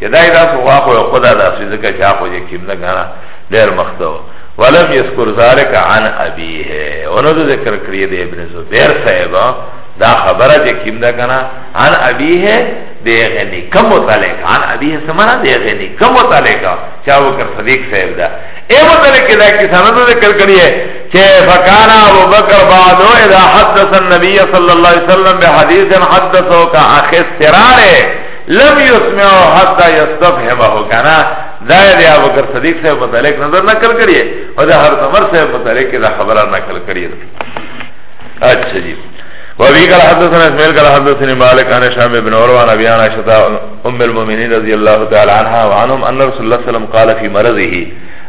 چه دای دا سو واخو او خدا دا سو ذکر چه آخو جه کم نگانا دیر مختو ولم یذکر ذالک عن ابیه اونو دو ذکر کریه ده ابن زبیر صاحبا دا خبره جه کم نگانا عن ابیه ده غنی کم متعلق عن ابیه سمانا ده غنی کم متعلق چه وکر صدیق صاحب دا اے متعلق دا کسانو دو ذکر کریه چه فکانا ابو بکر بعدو اذا حدث النبی صلی اللہ علیہ وسلم بحدیث حدثو کا اخی سراره لم يسمعه حتى يستفهمه كنا دا دی ابو بکر صدیق صاحب متعلق نظر نقل کړی او دا هر عمر صاحب متعلق دا خبره نقل کړی اچھا جی وابي قال حدثنا اسماعيل قال حدثني مالك عن هشام بن عروه عن ابي عائشه ام المؤمنين رضي الله تعالى عنها وعنهم ان رسول الله صلى الله عليه وسلم قال في مرضه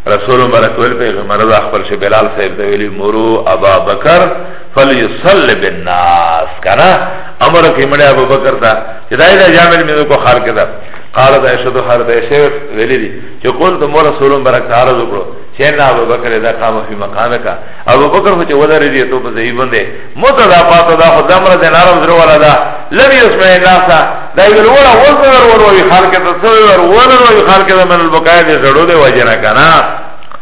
رسول مبارک ول په مرض خپل شه بلال صاحب ته ویلی مرو ابا بکر فلیصل بالناس کنا امر کی مړی ابو بکر تا چې دای دا جامل مې کو خار کړه قالت عائشہ تو حضرت عائشہ ویلی دی چې قول ته مور رسول برک تعالی وکړو چې نه ابو بکر دا قام فی مقامک ابو بکر هو چې ودر دی ته په ځای باندې متدا پاتو دا خدام را دین عرب درو ولا دا لم يسمع الناس دا یو ولا وزر ور وی خلق ته سر ور ور وی خلق من البقاء دې زړو دې وجنا کنا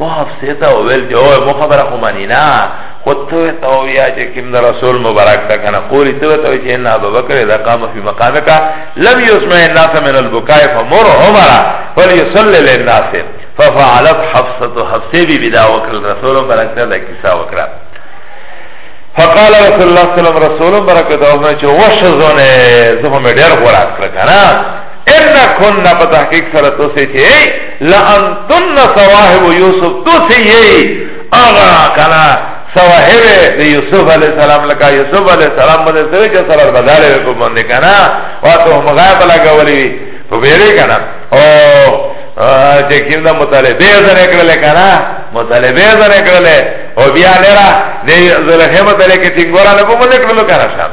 محفظه ته ویل چې او مو خبره خو مانی نه خو ته ته ویا چې کوم د رسول مبارک ته کنه قولی ته ته چې ان ابو بکر اذا قام في مقامك لم يسمع الناس من البكاء فمر عمر فليصلي للناس ففعلت حفصه حفصه بی بدا وکړ رسول مبارک ته دا کیسه وکړه فقال رسول الله صلی الله علیه وسلم رسول مبارک ته ومه چې وشزونه زه مې ډېر غوړا کړ کنه انکن په تحقیق سره تو سه چه لانتن صواحب یوسف تو سه یی اغا کنا صواحب دی یوسف علیہ السلام لکا یوسف علیہ السلام بنده سوی چه سرر بداله بکو بنده کنا واتو هم غیب لگا ولی بی تو بیره کنا او چه کم دا مطالبه زنه کرده کنا مطالبه زنه کرده او بیا لرا دی زلخه مطالبه که چنگورا لکو بنده کرده کنا شام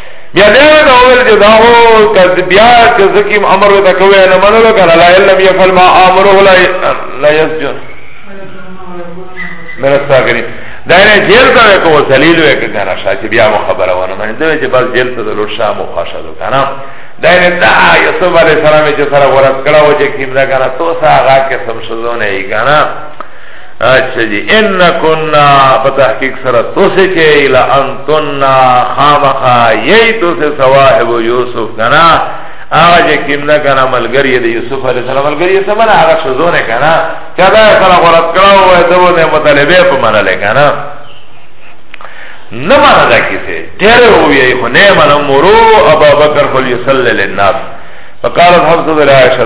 بیا بیا دا ویل چې دا هو کد بیا چې زکیم امر وتا کوي نه منلو کنه لا علم يفعل ما امره لا لا يسجن مر ساګری دا نه جیل ته کو ذلیل وې کنه شاته بیا مو خبره ونه مې دوی چې بس جیل ته لور شام او خاصه دو کنه دا نه دا یوسف علی السلام چې سره ورس کړه و چې کیم دا کنه تو سا هغه کې سم شزونه ای کنه اچھا جی ان کننا په تحقیق سره توسه چې الا انتنا خامخا یی توسه صواحب یوسف کنا هغه چې کیمنا کنا ملګری دی یوسف علی السلام ملګری یې سمنا هغه شزونه کنا چې دا سره غلط کړو وای ته ونه مطالبه په منل کنا نه مانا دا کسی تیره ہوئی خو نه مانا مرو ابا بکر خل یسل للناس فقالت حفظت العائشة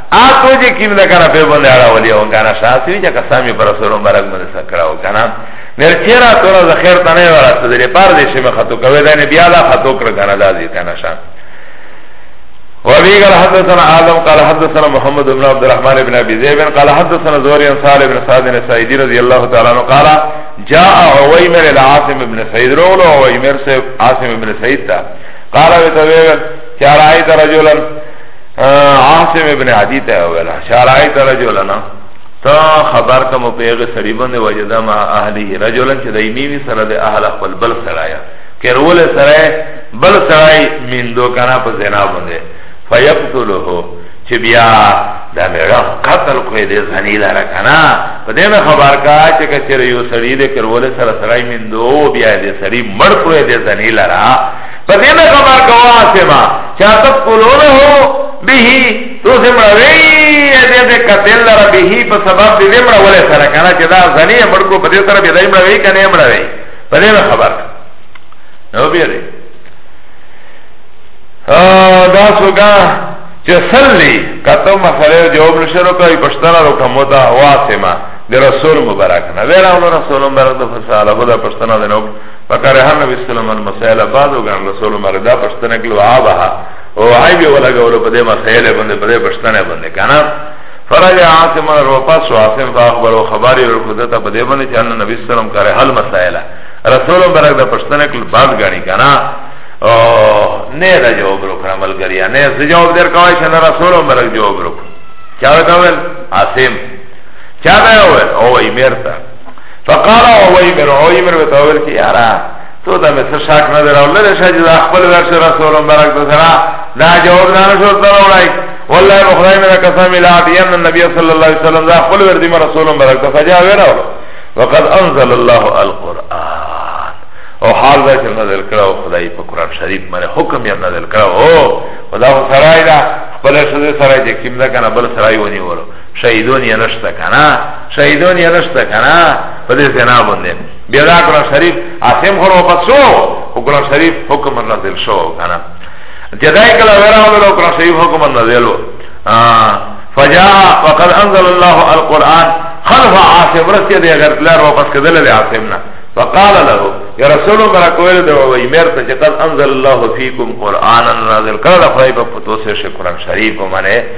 آتو جی کیم ده کنا پی بنده اڑا ولی او کنا شاسوی جا کسامی پر رسول مبرک بنده سکرا او کنا نر چیرا تونا ده خیر تنه ورا صدر پار دیشی می خطو کوی دانی بیا دا خطو کر کنا دا دی کنا شان وابي قال حدثنا عالم قال حدثنا محمد بن عبد الرحمن بن ابي ذئب قال حدثنا زوري عن صالح بن سعد بن سعيد رضي الله تعالى عنه قال جاء عويمر الى عاصم بن سعيد رولو عويمر سے عاصم بن سعيد تا قال وتويل چا رايت رجلا عاصم ابن عدی ته ویلا شارای ته رجلنا تا خبر ته مو پیغه سړی باندې وجدا ما اهلی رجلن چې دایمی وی سره د اهل خپل بل سړایا کرول سره بل سړای میندو کنه په زنا باندې فیقتله چې بیا دا میرا قتل کوی دی زنی لره کنا په دې خبر کا چې کچره یو سړی دې کرول سره سړی میندو بیا دې سړی مړ کوی دی زنی لره پدې مې خبر کوا سما چا تقولونه به تو سے مړوي دې دې قتل لره به په سبب دې مړولې سره کنه چې دا ځنی مړکو په دې سره به دې مړوي کنه مړوي په دې خبر نو بیا دې ا دا سوګه چې صلی کته مسله جواب نشرو کوي پښتنه رو کومه دا واسمه د رسول مبارک نه ویره رسول مبارک د فساله خدا پښتنه نه فکره نبی صلی الله علیه مسائل بعضو غن رسول مردا پښتنه کلو آبها او عیب ولا غولو په دې مسائل باندې په دې پښتنه باندې کنه فرج عاصم روپس عاصم فاخبر خبر ورکدته په دې باندې چې ان نبی صلی الله علیه وسلم کرے حل مسائل رسول برک د پښتنه کلو بعض غنی کنه او نه دا جواب ورکړه عمل کړیا نه زه جواب در کوي چې رسول برک جواب ورکړه چا ویل عاصم چا ویل او ایمرته فقال عویمر عویمر بتاول کی یارا تو دا مثل شاک نظر اولا رشا جدا اخبر ورش رسول برک دسرا دا جواب دانا شو دا اولائی والله بخدای میرا قسم الى عدیان النبی صلی اللہ علیہ وسلم دا اخبر وردی من رسول برک دسرا جا ویرا وقد انزل اللہ القرآن او حال دا چه نظر کرو خدای پا قرآن شریف من حکم یا نظر کرو او خدا خسرائی دا اخبر رسول سرائی جکیم دا کنا بل سرائی ونی ورو شهیدون یې نشته کنه شهیدون یې نشته کنه په دې زنا باندې بیا دا قرآن شریف عاصم خور واپس شو خو قرآن شریف حکم نازل شو کنه چې دا یې کله وراولو قرآن شریف حکم نازل و فجاء وقد انزل الله القرآن خلف عاصم رسې دې غیر پلار واپس کېدل له عاصم نه فقال له يا رسول الله کویل دی او ایمر ته چې قد انزل الله فیکم قرانا نازل کړه خدای په پتو سره قرآن شریف باندې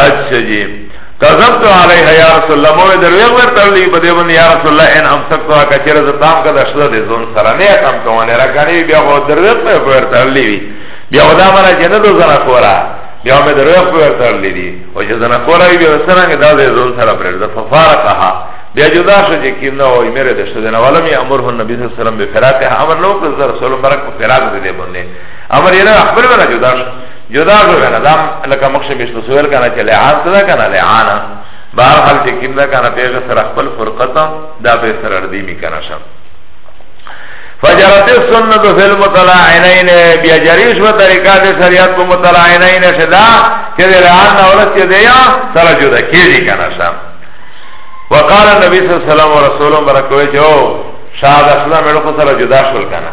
اچھا جی کذبت علیها یا رسول الله مو در ویغ ور ترلی په دې باندې یا رسول الله ان امسکتو کا چیر ز تام کا دشته دې زون سره نه کم کوونه را کني بیا خو در ویغ په ور ترلی وی بیا ودا مرا جنه دو زنا خورا بیا مې در ویغ په ور ترلی دي او چې زنا خورا وی بیا سره نه دا دې زون سره پر د ففارقها بیا جدا شو چې کیم نه وای مې دشته دې نه ولم امر هو نبی صلی الله علیه وسلم به فراته امر نو پر رسول مبارک په فراته دې باندې امر یې نه خبر ونه جدا شو جدا شو کنه دا لکه مخشه بشتو سویل کنه چه لعان سدا کنه لعانا بار حال چه کم دا کنه پیغ سر اخبر فرقتا دا پی سر اردیمی کنه شم فجرت السنت فی المتلاعنین بیا جریش و طریقات شریعت کو متلاعنین شدا چه دی لعان نولس چه دیا سر جدا کیدی کنه شم وقال النبی صلی اللہ علیہ وسلم ورسولم برکوی چه شاد اصلا میرو خسر جدا شل کنه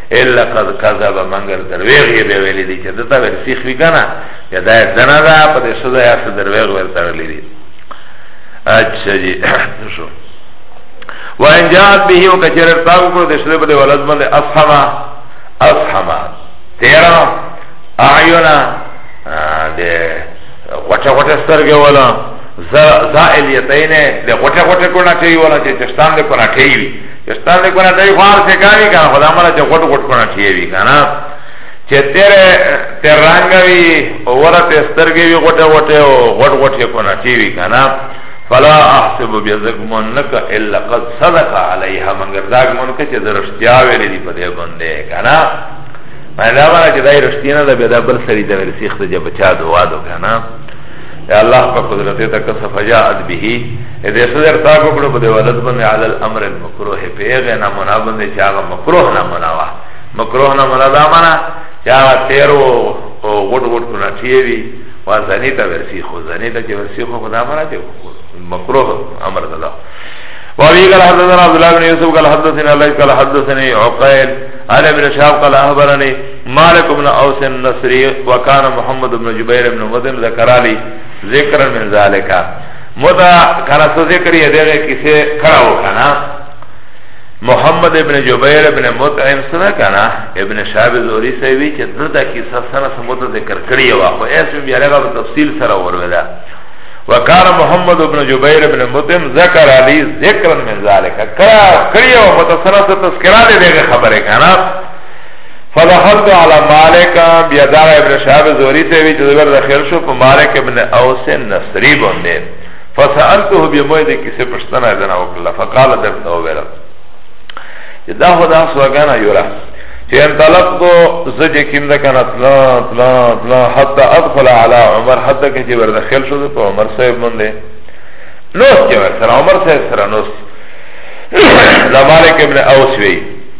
الا قد كذب منگر درویغ یې به ویلې دي چې دته ور سیخ وی کنه یا دا دنا دا په دې سزا یا څه درویغ ور تړلې دي اچھا جی شو وان جاءت به او کچر تاو کو د شری په ولادت باندې اصحما اصحما تیرا اعینا د غټه غټه سترګې ولا زائل یتینه د غټه غټه کونه کوي ولا چې چشتان د کونه کوي استان دې کنه دای خار څه کوي کنه خدای مله چې غټ غټ کنه ټی وی کنه چې تیر تیر رنگ وی اورته سترګې وی غټه غټه او غټ غټ یې کنه ټی وی کنه فلا احسب بذکمن نک الا قد صدق علیها مگر داګ مون کې چې درشتیا ویلې دی په دې باندې کنه مله باندې چې دای رښتینه ده به دا بل سری د ورسیخت چې بچا دوادو کنه یا الله په قدرت ته کس فجاءت به دې صدر تا کو کړو په ولد باندې علی الامر المکروه پیغه نه منا باندې چې هغه مکروه نه منا وا مکروه نه منا دا معنا چې هغه تیرو او غټ غټ کو نه چیوي وا زنی ته ورسی خو زنی ته چې ورسی خو خدا مرا چې مکروه امر ده وابي قال حدثنا عبد الله بن يوسف قال حدثنا ليث قال حدثني عقيل عن ابن شهاب قال اخبرني مالک بن اوس النصری وکان محمد بن جبیر بن مدن ذکرالی ذکر من ذالک مدا کنا سو ذکر یہ دے کسے کھڑا ہو کنا محمد ابن جبیر ابن مطعم سنا کنا ابن شعب زوری سیوی چه درده کسا سنا سموتا ذکر کریه واخو ایسم بیارغا بتفصیل سر ورولا وکان محمد ابن جبیر ابن مطعم ذکر علی ذکرن من ذالک کریه ومتا سنا سا تذکرہ دے دے خبر کنا فدخلت على مالک بیا دا ابن شهاب زوری ته وی چې زبر داخل شو په مالک ابن اوس نصری باندې فسالته بموی د کیسه پښتنه دنا وکړه فقال درته ویل چې دا خدا سوګانا یورا چې انطلق دو زج کیم د کنه طلا طلا طلا حتا ادخل على عمر حتا کې چې ور داخل شو په عمر صاحب باندې نو چې ور سره عمر صاحب سره نو دا مالک ابن اوس وی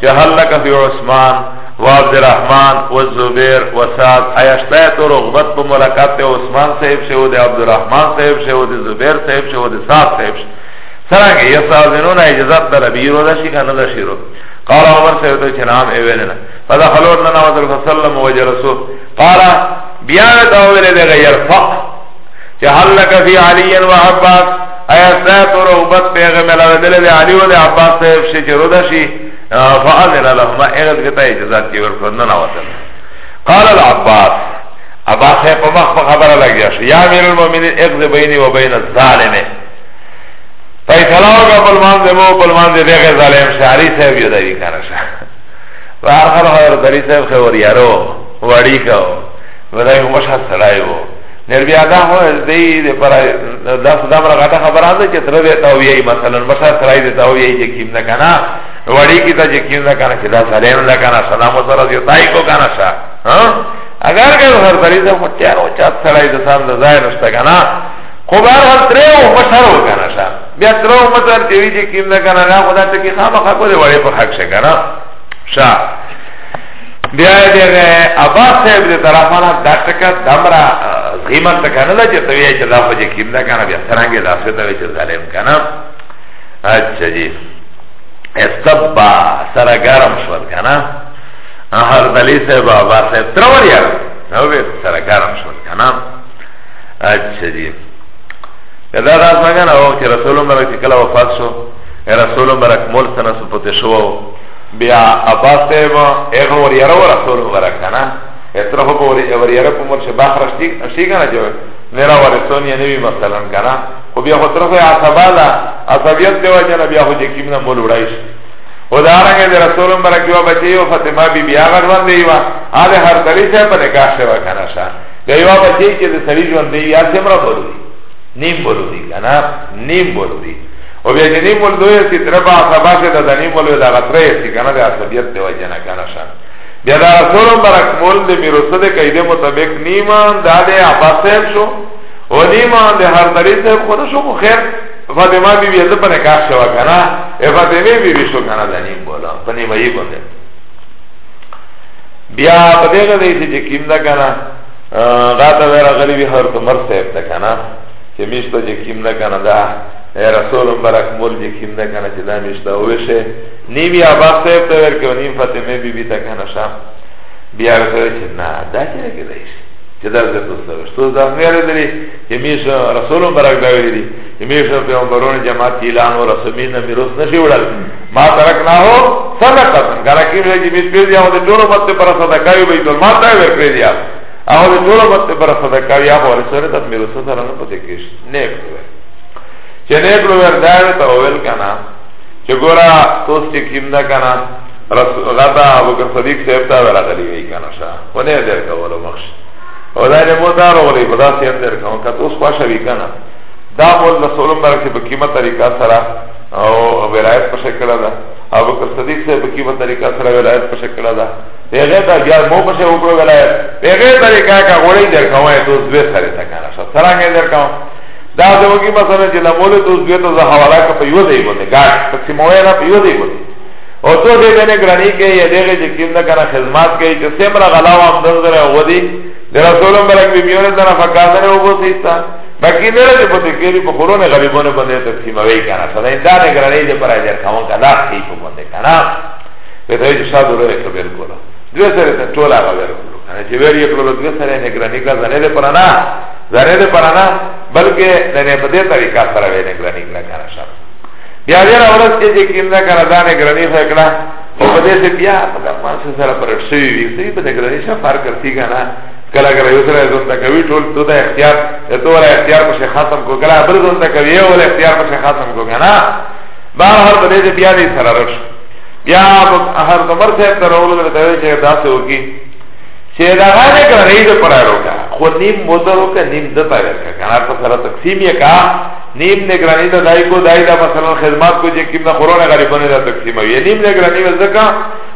چه هل لکه فی عثمان و عبد الرحمن و زبیر و سعد ایشتای تو رغبت پا ملاقات عثمان صاحب شه و ده عبد الرحمن صاحب شه و ده زبیر صاحب شه و ده سعد صاحب شه سرانگه یستازنون اجازت در بیرو داشی که نداشی رو قال عمر صاحب تو چه نام ایویننا فدخلو ابننا وزر فسلم و جرسو قال بیاوی تاویلی ده غیر فقر چه حل لکا فی علی و عباس ایا سات و رغبت پیغه ملاوه دل دی علی و دی عباس صاحب شی چه رودا شی فعاذن لهما اغد کتا اجازت کی ورکو ننا وطن قال العباس عباس صاحب پا مخ پا خبر لگیا شی یا میر المومنین اغد بینی و بین الظالمه فیصلاو کا پلمان دی مو پلمان دی دیغه ظالم شی علی صاحب یو دی کانا شا و آخر حضرت علی صاحب خور یارو وڑی کاو و دی مشهد سڑای وو نر بیا دا هو دی د پر دا صدا مر غټه خبره ده چې تر دې ته وی مثلا بشا ترای دې ته وی چې کیم نه کنه وړي کی ته چې کیم نه کنه چې دا سلام نه کنه سلام سره دې تای کو کنه شا ها اگر که هر بری ده مټیار او چات سړی د سام د ځای نشته کنه خو بهر هر ترې او مشر و کنه شا بیا تر او مطلب چې وی چې کیم نه کنه نه خدا ته کی خامخا کو دې وړي په حق شه کنه شا بیا دغه عباس صاحب دې طرفانه دا ټکا دمرا غیمت ته کنه لا چې توی چې دا خو یقین نه کنه بیا څنګه دا څه ته چې ظالم کنه اچھا جی استبا سره گرم شو کنه هر دلی صاحب عباس صاحب ترور یار نو به سره گرم شو کنه اچھا جی دا دا څنګه نه او چې رسول الله چې کله وفات شو رسول الله مبارک مول سره سپته شو بیا ابا صاحب اغه ور یره ور خور ور کنه اتره هو ور ور یره په مرشه باخر شتی شی کنه جو نرا ور سونی نوی مثلا کنه خو بیا خو تر خو عصبالا عصبیت دی وجنه بیا خو جکیم نه مول وړای شي ودارنګه د رسول مبارک یو بچی او فاطمه بی بیا غړ باندې یو هغه هر تری څه په نکاح شوه کنه شا د یو بچی چې د سړي ژوند دی یا سمره بولو نیم بولو دی کنه نیم بولو دی او بیا جنی مولوی سی تربا عصبا شه دا دنی مولوی دا غطره سی کنه دا عصبیت دی وجه نه کنه شان بیا دا رسول مبرک مول دی میروسه دی قیده مطابق نیمان دا دی عباس صاحب شو و نیمان دی هر دری صاحب خونه شو خو خیر فاطمه بی بی ازا پنه کاخ شوا کنه ای فاطمه بی بی شو کنه دا نیم بولا پنه مئی بنده بیا پا دیگه دیسی چه کم دا کنه غاتا ویرا غلیبی هر تمر صاحب دا کنه چه میشتا چه کم دا کنه دا اے رسول مبارک مول جی کیم ده کنه چه دا میشته اوشه نیمی عباس صاحب تا ورکه و نیم فاطمه بی بی تا کنه شام بیا رسول چه نا دا چه رکه دایش چه دا زد دوستوش تو دا میره داری چه میش رسول مبارک داوی داری چه میش پیغمبرون جماعت ایلان و رسومین نمیروس نشی وڑل ما ترک نا ہو صدقا سن گانا کیم رجی میش پیر دیا و ده چولو مت پر صدقاوی بیت المال داوی ورک پیر دیا او ده چولو مت پر صدقاوی آخو رسول تب میروس سرانو پتکش نیک دوی چه نیکلو ور دعوی تا اویل کنا چه گورا توس چه کم دا کنا غطا ابو بکر صدیق صاحب تا ورا غلی وی کنا شا و نه در کولو مخش او دا نه موتا رو غلی بدا سیم در کنا که توس خواشا وی کنا دا مول رسولم برا که بکیمه طریقه سرا او ولایت پر شکل دا ابو بکر صدیق صاحب بکیمه طریقه سرا ولایت پر شکل دا پیغه تا بیا مو په شو وکړو ولایت پیغه طریقه کا غوړی در کوه تو زوی سره تا کنه سره نه در کوه دا زموږی مثلا چې لمول ته اوس بیرته زه حواله که په یو ځای باندې ګاډ تقسیموی نه په یو ځای باندې او تو دې باندې ګرانی کې یا دغه چې کیم نه کنه خدمات کوي چې سمره غلاو هم نظر او دی د رسول مبارک بیبیونه تر فقادره وبوسیستا باقی نه دې پته کېږي په خورونه غریبونه باندې تقسیموي کنه سره دا نه ګرانی دې پر اجر کاوه کدا کې په باندې کنه په دې چې شاد وروه کې بالکل دوی سره ټوله غوړو کنه چې ویری په لور دوی سره نه ګرانی کا ځنه دې پر نه زره ده پرانا بلکه دنه په دې طریقه سره وې نه ګرانی کړه کنه شر بیا دې اورس کې چې کیندا کړه دا نه ګرانی خو کړه او په دې ته بیا په افغان سره پر شي وي سي په دې ګرانی شر فرق کوي کنه کله کله یو سره زون ته کوي ټول ته دا اختیار ته ور اختیار په ختم کو کله بل زون ته کوي او اختیار په ختم کو کنه بار هر په دې بیا دې سره رش بیا هر تمر صاحب ته راول ته چې دا څه وکی چه دا غانه که غیر دا پر رو که خو نیم موتا رو که نیم دتا ور که کنار پا سر تقسیم یا که نیم نگرانی دا دای کو دای دا مثلا خدمات کو جه کم دا خورون غریبانه دا تقسیم یا نیم نگرانی وزده که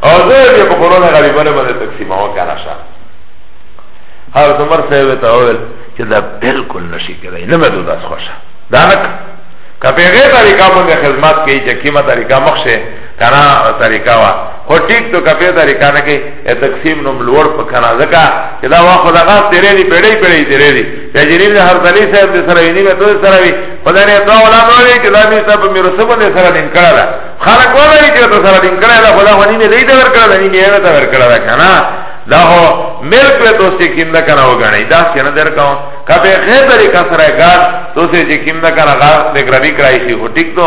او زه بیا په خورونه غریبانه باندې تقسیموه که نه شه هر زمر صاحب ته وویل چې دا بالکل نشي کېدای نه مې دوداس خوښه دا نه که په هغې طریقه باندې خدمت کوي چې کومه طریقه مخ شي کنا طریقہ وا خو ٹھیک تو کپی طریقہ نکی اے تقسیم نم لوڑ پکنا ذکا چه دا وا خدا غاز تیرے دی پیڑی پیڑی تیرے دی چه جنیب دی حرزلی صاحب دی سروی نیمه تو دی سروی خدا نی اتوا اولا نوری چه دا بیستا پا میرو سبن دی سر دین کرا دا خالق والا دی چه تو سر دین کرا دا خدا خو نیمه دی تور کرا دا نیمه ایمه تور کرا دا کنا دا خو ملک وی تو سی کم دا کنا وگانی دا سی ندر کون کپی خیز طریقہ سرائی گاز تو سی جی کم دا کنا غاز دیکھ ربی کرائی شی خو ٹک تو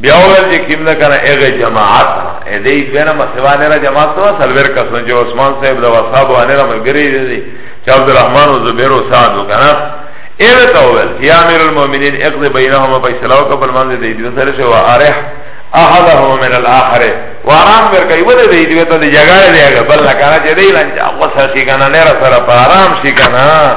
بیا اول چې کیم نه کنه هغه جماعت ا دې دنه مسوانه را جماعت نو سلور کسان چې عثمان صاحب د وصحاب باندې را ملګری دي چې عبدالرحمن او زبیر او سعد وکنه ایره ته اول یا امیر المؤمنین اقض بینهما فیصله او قبل منځ دې دې سره شو ارح احدهما من الاخر وارام ورکه یو دې دې دې ته دې جګړه دی هغه بل نه کنه چې دې لنجا وسه شي کنه نه را سره پارام شي کنه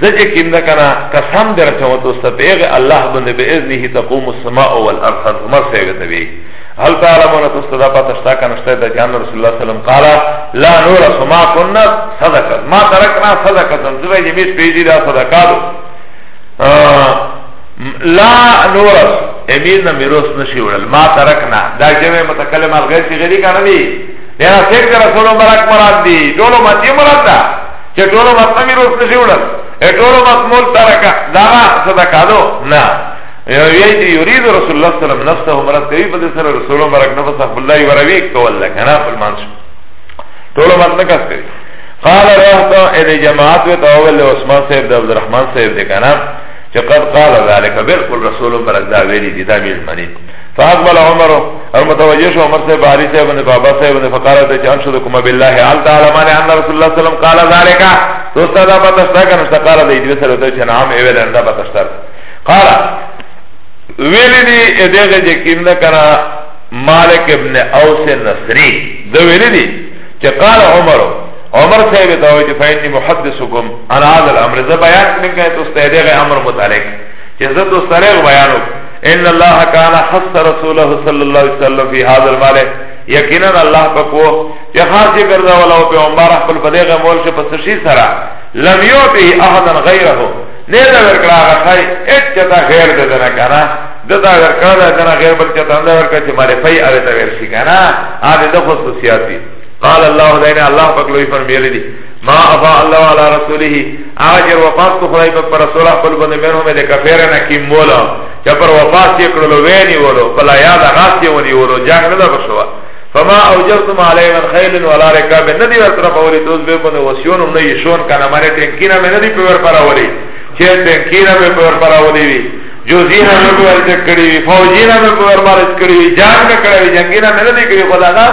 زجه کم ده کنا قسم در چوان توستا پیغ اللہ بند بی اذنی ہی تقوم السماء والارض حضرت عمر صحیح تبی هل تعلمون توستا دا پاتا شتا کنا شتا دا جان رسول اللہ سلام قالا لا نور سما کننا صدقت ما ترکنا صدقت زبا جمیش پیجی دا صدقاتو لا نور امیر نا میروس نشی وڑل ما ترکنا دا جمع متکلم الغیر چی غیری کنا دی لینا سیک رسول مبرک مراد دی دولو مدی مراد دا چه ټولو مطلبی روز نشی وڑن ای ټولو مطمول ترکا داغا صدقا دو نا یوی چه یورید رسول اللہ سلام نفسه مرد کوي پا دی سر رسول مرک نفس اخب اللہ ورویک کول لکنا پل مانسو ټولو مطلب کس کوي قال رحتا ای جماعت وی تاول عثمان صاحب دا عبدالرحمن صاحب دی کنا چه قد قال ذالک بلکل رسول مرک دا ویلی دی دا بیل منید فاقبل عمر اور متوجه شو عمر صاحب علی صاحب نے بابا صاحب نے فقال تے جان شد کما بالله عل تعالی معنی ان رسول اللہ صلی اللہ علیہ وسلم قال ذالک تو استاد ابا تشتا کن استقال دے دی سر تے نام ایول اند ابا تشتا قال ویلی دی ادیگه جے کیم نہ کنا مالک ابن اوس نصری دو ویلی دی کہ قال عمر عمر صاحب تو فینی محدثکم انا ذل امر ز بیان کن کہ تو استاد امر متعلق عزت و سرغ بیانو ان الله کان خص رسوله صلی الله علیه وسلم فی هذا المال یقینا الله پکو چې خاص یې ګرځا ولا او پیغمبر خپل بدیغه مول شه پس شي سره لم یوتی احدا غیره نه دا ورکړه غخای اټ چتا غیر دې نه کنه دتا ورکړه دا نه غیر بل چتا نه ورکړه چې مارې پي اوی ته ورشي کنه ا دې د خصوصیات دي قال الله دین الله پاک لوی فرمایلی دی ما افا الله علی رسوله اجر وفات کو خدای په پر رسول خپل باندې منو مې د کفیر نه کی مولا چې پر وفات یې کړلو ویني ولو بلا یاد غاس یې ونی ولو جنگ نه بشوا فما اوجرتم علی من خیل ولا رکاب ندی ور طرف اولی دوز به باندې وسیون نه یې شون کنه معنی ټینکینا مې ندی په ور پر اولی چې ټینکینا مې په ور پر اولی وی جوزینا مې په ور کړی وی فوجینا مې په ور پر کړی وی جنگ کړی وی جنگینا مې ندی کړی خدای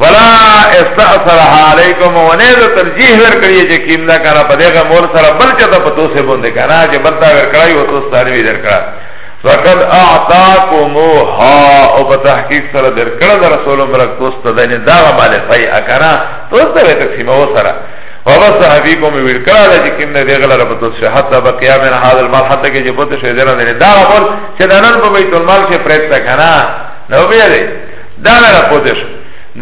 ولا استاثرها علیکم و نه د ترجیح ور کړی چې کیم دا کنه په دغه مول سره بل چې ته په دوسه باندې کنه چې بل دا ور کړی او تاسو سره ور کړی فقد اعطاكمها او په تحقیق سره در کړه در رسول مبارک تاسو ته دنه دا مال فای اکرا تاسو ته تقسیم و سره وبس حبیبم ویل کړه چې کیم نه دغه لپاره په تاسو حتی بقیا من هذا المال حتی کې چې په تاسو دنه دا مول چې دنن په بیت المال کې پرېږه کنه نو بیا دا نه راپوته شو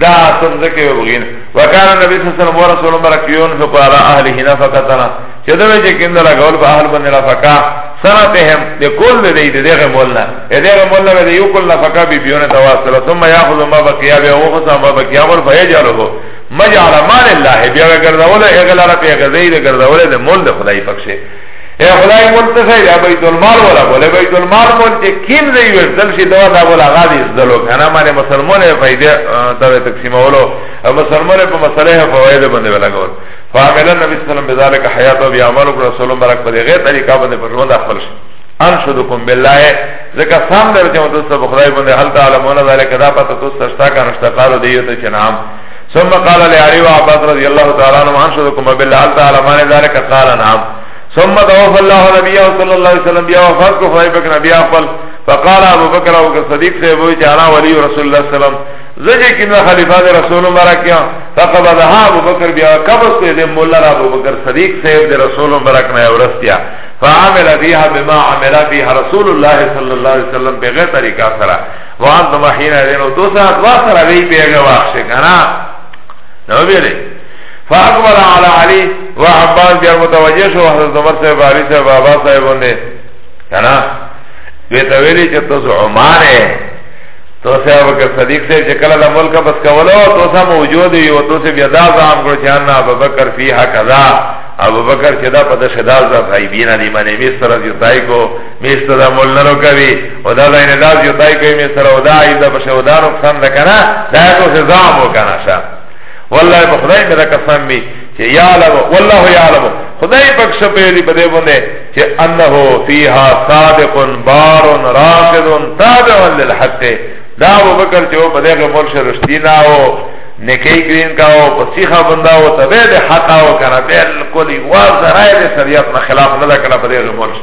دا اصل ځکه یو بغین وکاله نبی صلی الله علیه وسلم او رسول مبارک یون فقو علی اهله نفقتنا چې دا وی چې کیند لا غول په اهل باندې نفقه سنتهم د کول به دی دغه مولا دغه مولا به یو کول نفقه بی بیونه تواصل ثم یاخذ ما بقیا به او خصم ما بقیا ور فیجعله مجعل مال الله بیا ګرځول اغلره په غزیده ګرځول د مول د خدای پکشه اے خدای مول تسای دا بیت المال ولا بوله بیت المال مول چه کیم زی وردل شی دوا دا بولا غادی ازدلو کنا مانے مسلمون فائده تاوی تقسیم اولو مسلمون پا مسئلہ فوائد بنده بلا گول فعمل النبی صلی اللہ علیہ وسلم بذالک حیات و بیعمل و رسول مبرک پا دی غیر طریقہ بنده پر روند اخفل شی انشدکم بالله ذکر سام در چه مدوستا بخدای بنده حل تعلمون ذالک دا پتا توستا شتا کانشتا قالو دیو تا چه نام ثم قال لعلي وعباس رضي الله تعالى عنه انشدكم بالله تعالى ما ذلك قال نعم ثم توفى الله نبيه صلى الله عليه وسلم بیا وفات کو فای بکر نبی خپل فقال ابو بکر او صدیق سے وہ کہ انا ولی رسول اللہ صلی اللہ علیہ وسلم زجی کہ میں خلیفہ دے رسول مبارک کیا فقبضها ابو بکر بیا قبض کو دے مولا ابو بکر صدیق سے دے رسول مبارک نے ورث کیا فعمل بها بما عمل بها رسول الله صلى الله عليه وسلم بغیر طریقہ سرا وان دو مخین دینو دو ساعت واسر وی پیغه واخش کنا نو بیلی فاقبل على علی و عباس بیا متوجه شو حضرت عمر صاحب علی صاحب عباس صاحب انده کنا بیتا ویلی چه تو زعمانه تو صاحب که صدیق صاحب چه کلا دا ملک بس کولو تو سا موجود یو تو سی بیا دا زعم کرو چه انا ابو بکر فیها کذا ابو بکر چه دا پتش دا زعب حیبین علی منیمیس طرف یتائی کو میشته دا مول نرو کوي او دا دا نه داز یو تای کوي می سره او دا عیب دا پشه او دا نقصان ده کنه دا تو سزا مو کنه شا والله په خدای مې دا قسم می چې یا لو والله یا لو خدای پاک شپې دی بده باندې چې انه فیها صادق بار رافض تابع للحق دا ابو بکر چې په دغه مرشه رښتیا نه او نکی گرین کا او پسیخا بنده او تبه ده حقا او کنه بالکل واضح رائے ده سریعت نه خلاف نه ده کنه په دغه مرشه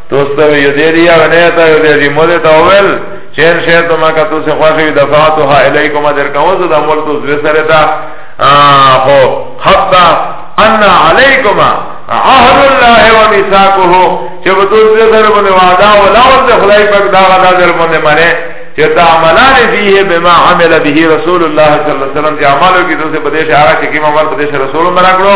توسته وی یدی دی او نه تا یدی دی موده تا اول چین شیر تو مکا تو سے خواشی وی دفعاتو ها الیکم در کموزو دا مول تو زوی سر دا خو حتی انا علیکم عهد الله و میثاقه چې په تو زوی سر باندې وعده او لاول د خدای پاک دا غدا در باندې منه چې تعملان فيه بما عمل به رسول الله صلی الله علیه وسلم چې عملو کې تو سے بدیش آغا چې کیما ور بدیش رسول مرا کړو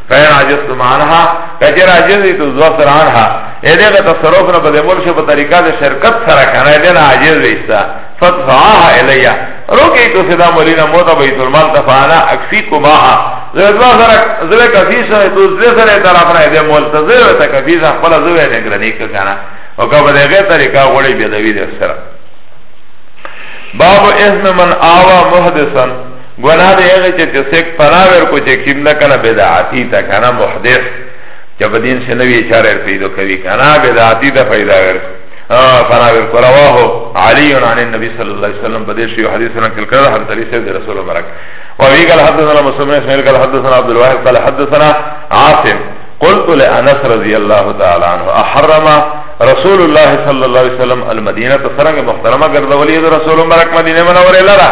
فین عجزتم عنها کچر عجز دی تو زو سر عنها ایده که تصرف نه بده ملش په طریقه ده شرکت سره کنه ایده نه عجز دیستا فدفعاها الیا روکی تو صدا مولینا موتا بیت المال دفعانا اکفی کماها زو سر زو کفی سره تو زو سر طرف نه ایده مولتا زو تا کفی سره خپل زو نگرانی کنه او که بده غیر طریقه غوڑی بیدوی در سره باب اذن من آوا محدثن گناہ دی اغی چه چه سیک پناور کو چه کم دا کنا بدعاتی تا کنا محدث چه بدین سے نوی چار ارفیدو کبی کنا بدعاتی تا فیدا ورکو فناور کو رواه علی عن النبی صلی اللہ علیہ وسلم بدیش یو حدیث نکل کرد حضرت علی سے رسول مبارک وفي قال حدثنا مسلم اسماعيل قال حدثنا عبد الواحد قال حدثنا عاصم قلت لأنس رضي الله تعالى عنه أحرم رسول الله صلى الله عليه وسلم المدينة سرنگ محترمة قرد وليد رسول مبارك مدينة منور لرا